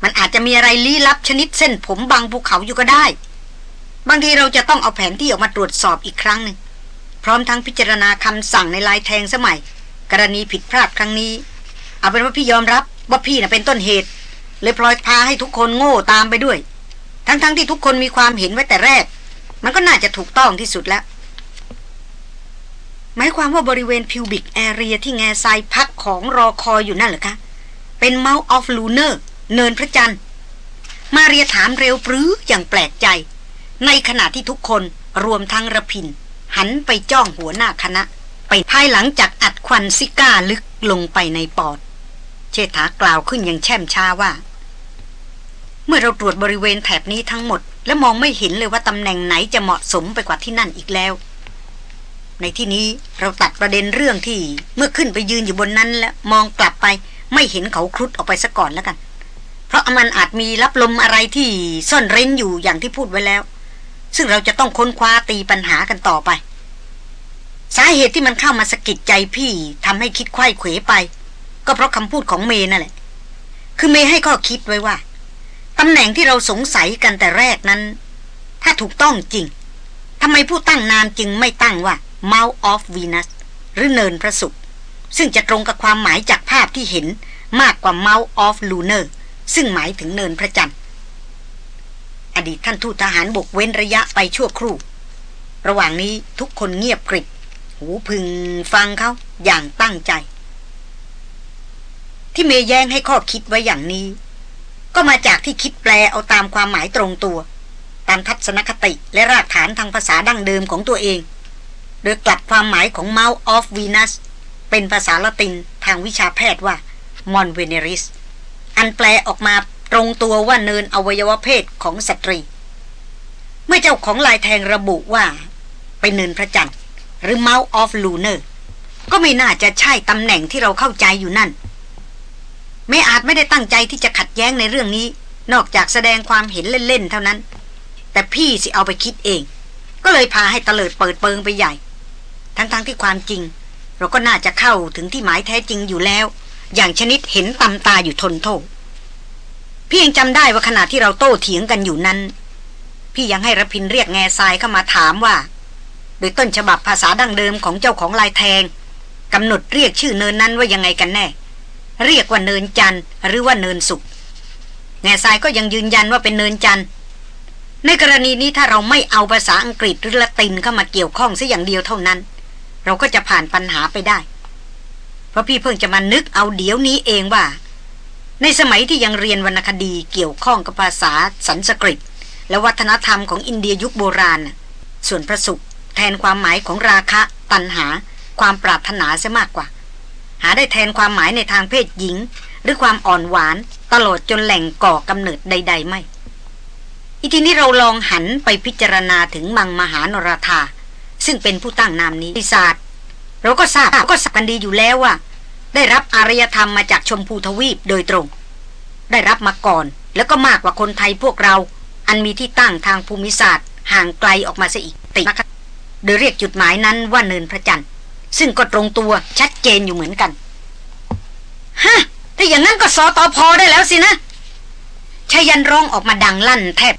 มันอาจจะมีอะไรลี้ลับชนิดเส้นผมบางภูเขาอยู่ก็ได้ บางทีเราจะต้องเอาแผนที่ออกมาตรวจสอบอีกครั้งหนึ่งพร้อมทั้งพิจารณาคำสั่งในลายแทงสมัย กรณีผิดพลาดครั้งนี้ เอาเป็นว่าพี่ยอมรับว่าพี่น่ะเป็นต้นเหตุ เลยพลอยพาให้ทุกคนโง่ตามไปด้วย ทั้งๆทที่ทุกคนมีความเห็นไว้แต่แรก มันก็น่าจะถูกต้องที่สุดแล้วหมายความว่าบริเวณ pubic area ที่แง่ทรายพักของรอคอยอยู่นั่นเหรอคะ เป็น Mount of Lunar เนินพระจันทร์ มาเรียถามเร็วปรื๋ออย่างแปลกใจ ในขณะที่ทุกคนรวมทั้งรพินทร์ หันไปจ้องหัวหน้าคณะ ไปภายหลังจากอัดควันซิการ์ลึกลงไปในปอด เชษฐากล่าวขึ้นอย่างแช่มช้าว่า เมื่อเราตรวจบริเวณแถบนี้ทั้งหมด และมองไม่เห็นเลยว่าตำแหน่งไหนจะเหมาะสมไปกว่าที่นั่นอีกแล้ว ในที่นี้เราตัดประเด็นเรื่องที่เมื่อขึ้นไปยืนอยู่บนนั้นแล้วมองกลับไปไม่เห็นเขาครุฑออกไปซะก่อนแล้วกัน เพราะมันอาจมีรับลมอะไรที่ซ่อนเร้นอยู่อย่างที่พูดไว้แล้ว ซึ่งเราจะต้องค้นคว้าตีปัญหากันต่อไป สาเหตุที่มันเข้ามาสะกิดใจพี่ทำให้คิดไข้เขวไป ก็เพราะคำพูดของเมย์นั่นแหละ คือเมย์ให้ข้อคิดไว้ว่าตำแหน่งที่เราสงสัยกันแต่แรกนั้น ถ้าถูกต้องจริงทำไมผู้ตั้งนามจึงไม่ตั้งว่า Mouth of Venus หรือเนินพระศุกร์ซึ่งจะตรงกับความหมายจากภาพที่เห็นมากกว่า Mouth of Lunar ซึ่งหมายถึงเนินพระจันทร์ อดีตท่านทูตทหารบกเว้นระยะไปชั่วครู่ ระหว่างนี้ทุกคนเงียบกริบหูพึงฟังเขาอย่างตั้งใจ ที่เมยแย้งให้ข้อคิดไว้อย่างนี้ ก็มาจากที่คิดแปลเอาตามความหมายตรงตัว ตามทัศนคติและรากฐานทางภาษาดั้งเดิมของตัวเอง โดยกลับความหมายของ Mouth of Venus เป็นภาษาละตินทางวิชาแพทย์ว่า Mon Veneris อันแปลออกมา ตรงตัวว่าเนินอวัยวะเพศของสตรี เมื่อเจ้าของลายแทงระบุว่า เป็นเนินพระจันทร์หรือ Mouth of Lunar ก็ไม่น่าจะใช่ตำแหน่งที่เราเข้าใจอยู่นั่น ไม่อาจไม่ได้ตั้งใจที่จะขัดแย้งในเรื่องนี้ นอกจากแสดงความเห็นเล่นๆเท่านั้น แต่พี่สิเอาไปคิดเอง ก็เลยพาให้ตะเลิดเปิดเปิงไปใหญ่ ทั้งๆทที่ความจริง เราก็น่าจะเข้าถึงที่หมายแท้จริงอยู่แล้ว อย่างชนิดเห็นตำตาอยู่ทนโทษ พี่ยังจำได้ว่าขณะที่เราโต้เถียงกันอยู่นั้น พี่ยังให้รพินเรียกแง่ทรายเข้ามาถามว่า โดยต้นฉบับภาษาดั้งเดิมของเจ้าของลายแทงกำหนดเรียกชื่อเนินนั้นว่ายังไงกันแน่ เรียกว่าเนินจันหรือว่าเนินสุกแง่ทรายก็ยังยืนยันว่าเป็นเนินจันในกรณีนี้ถ้าเราไม่เอาภาษาอังกฤษหรือละตินเข้ามาเกี่ยวข้องสัอย่างเดียวเท่านั้น เราก็จะผ่านปัญหาไปได้ เพราะพี่เพิ่งจะมานึกเอาเดี๋ยวนี้เองว่า ในสมัยที่ยังเรียนวรรณคดีเกี่ยวข้องกับภาษาสันสกฤต และวัฒนธรรมของอินเดียยุคโบราณ ส่วนพระสุข แทนความหมายของราคะ ตัณหา ความปรารถนาเสียมากกว่า หาได้แทนความหมายในทางเพศหญิง หรือความอ่อนหวาน ตลอดจนแหล่งก่อกำเนิดใด ๆ ไม่ อีทีนี้เราลองหันไปพิจารณาถึงมังมหานรธาซึ่งเป็นผู้ตั้งนามนี้ปีศาจเราก็ทราบก็สักกันดีอยู่แล้วว่า ได้รับอารยธรรมมาจากชมพูทวีปโดยตรง ได้รับมาก่อน แล้วก็มากกว่าคนไทยพวกเรา อันมีที่ตั้งทางภูมิศาสตร์ ห่างไกลออกมาซะอีกตินะคะโดยเรียกจุดหมายนั้นว่าเนินพระจันทร์ซึ่งก็ตรงตัวชัดเจนอยู่เหมือนกันฮะถ้าอย่างนั้นก็สอตอพอได้แล้วสินะชายันร้องออกมาดังลั่นแทบ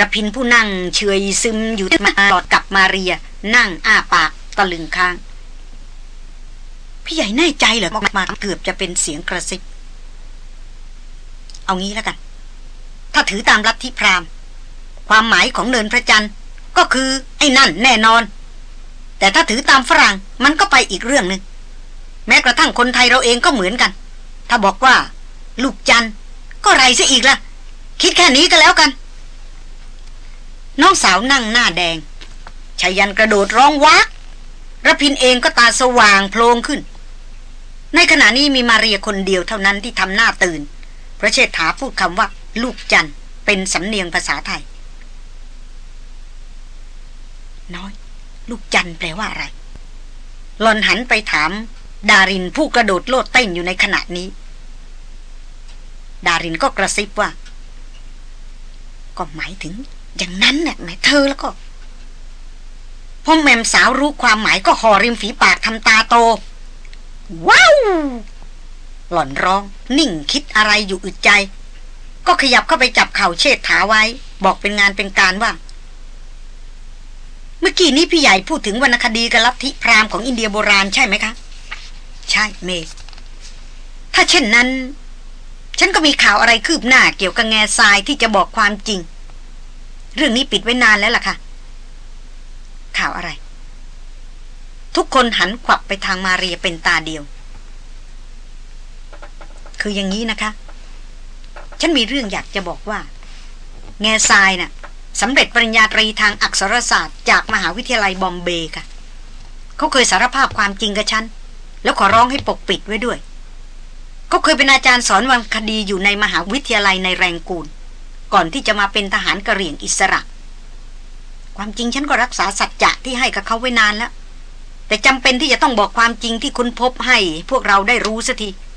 ระพินผู้นั่งเฉยซึมอยู่มาตลอดกับมาเรีย นั่งอ้าปากตะลึงค้าง พี่ใหญ่แน่ใจเหรอมาเกือบจะเป็นเสียงกระซิบ เอางี้แล้วกัน ถ้าถือตามลัทธิพราหมณ์ ความหมายของเนินพระจันทร์ก็คือไอ้นั่นแน่นอน แต่ถ้าถือตามฝรั่งมันก็ไปอีกเรื่องหนึ่งแม้กระทั่งคนไทยเราเองก็เหมือนกัน ถ้าบอกว่า ลูกจันทร์ก็ไรซะอีกล่ะ คิดแค่นี้ก็แล้วกัน น้องสาวนั่งหน้าแดงชายันกระโดดร้องวักระพินเองก็ตาสว่างโพลงขึ้น ในขณะนี้มีมาเรียคนเดียวเท่านั้นที่ทำหน้าตื่น พระเชษฐาพูดคำว่า ลูกจันเป็นสำเนียงภาษาไทย น้อย ลูกจันแปลว่าอะไร หลอนหันไปถาม ดารินผู้กระโดดโลดเต้นอยู่ในขณะนี้ ดารินก็กระซิบว่า ก็หมายถึง อย่างนั้นน่ะหมายเธอแล้วก็พ่อแมมสาวรู้ความหมายก็ห่อริมฝีปากทำตาโต ว้าว หล่อนร้อง นิ่งคิดอะไรอยู่อึดใจ ก็ขยับเข้าไปจับเข่าเชิดขาไว้ บอกเป็นงานเป็นการว่า เมื่อกี้นี้พี่ใหญ่พูดถึงวรรณคดีกับลัทธิพราหมณ์ของอินเดียโบราณใช่ไหมคะ ใช่เมถ้าเช่นนั้น ฉันก็มีข่าวอะไรคืบหน้าเกี่ยวกับแง่ทรายที่จะบอกความจริง เรื่องนี้ปิดไว้นานแล้วล่ะค่ะ ข่าวอะไร ทุกคนหันขวับไปทางมาเรียเป็นตาเดียว คืออย่างนี้นะคะ ฉันมีเรื่องอยากจะบอกว่า แง่ทรายนะ่ะสำเร็จปริญญาตรีทางอักษรศาสตร์ จากมหาวิทยาลัยบอมเบย์ค่ะ เขาเคยสารภาพความจริงกับฉัน แล้วขอร้องให้ปกปิดไว้ด้วย เขาเคยเป็นอาจารย์สอนวรรณคดีอยู่ในมหาวิทยาลัยในแรงกูล ก่อนที่จะมาเป็นทหารกระเหรี่ยงอิสระ ความจริงฉันก็รักษาสัจจะที่ให้กับเขาไว้นานแล้ว แต่จำเป็นที่จะต้องบอกความจริงที่คุณพบให้พวกเราได้รู้สักที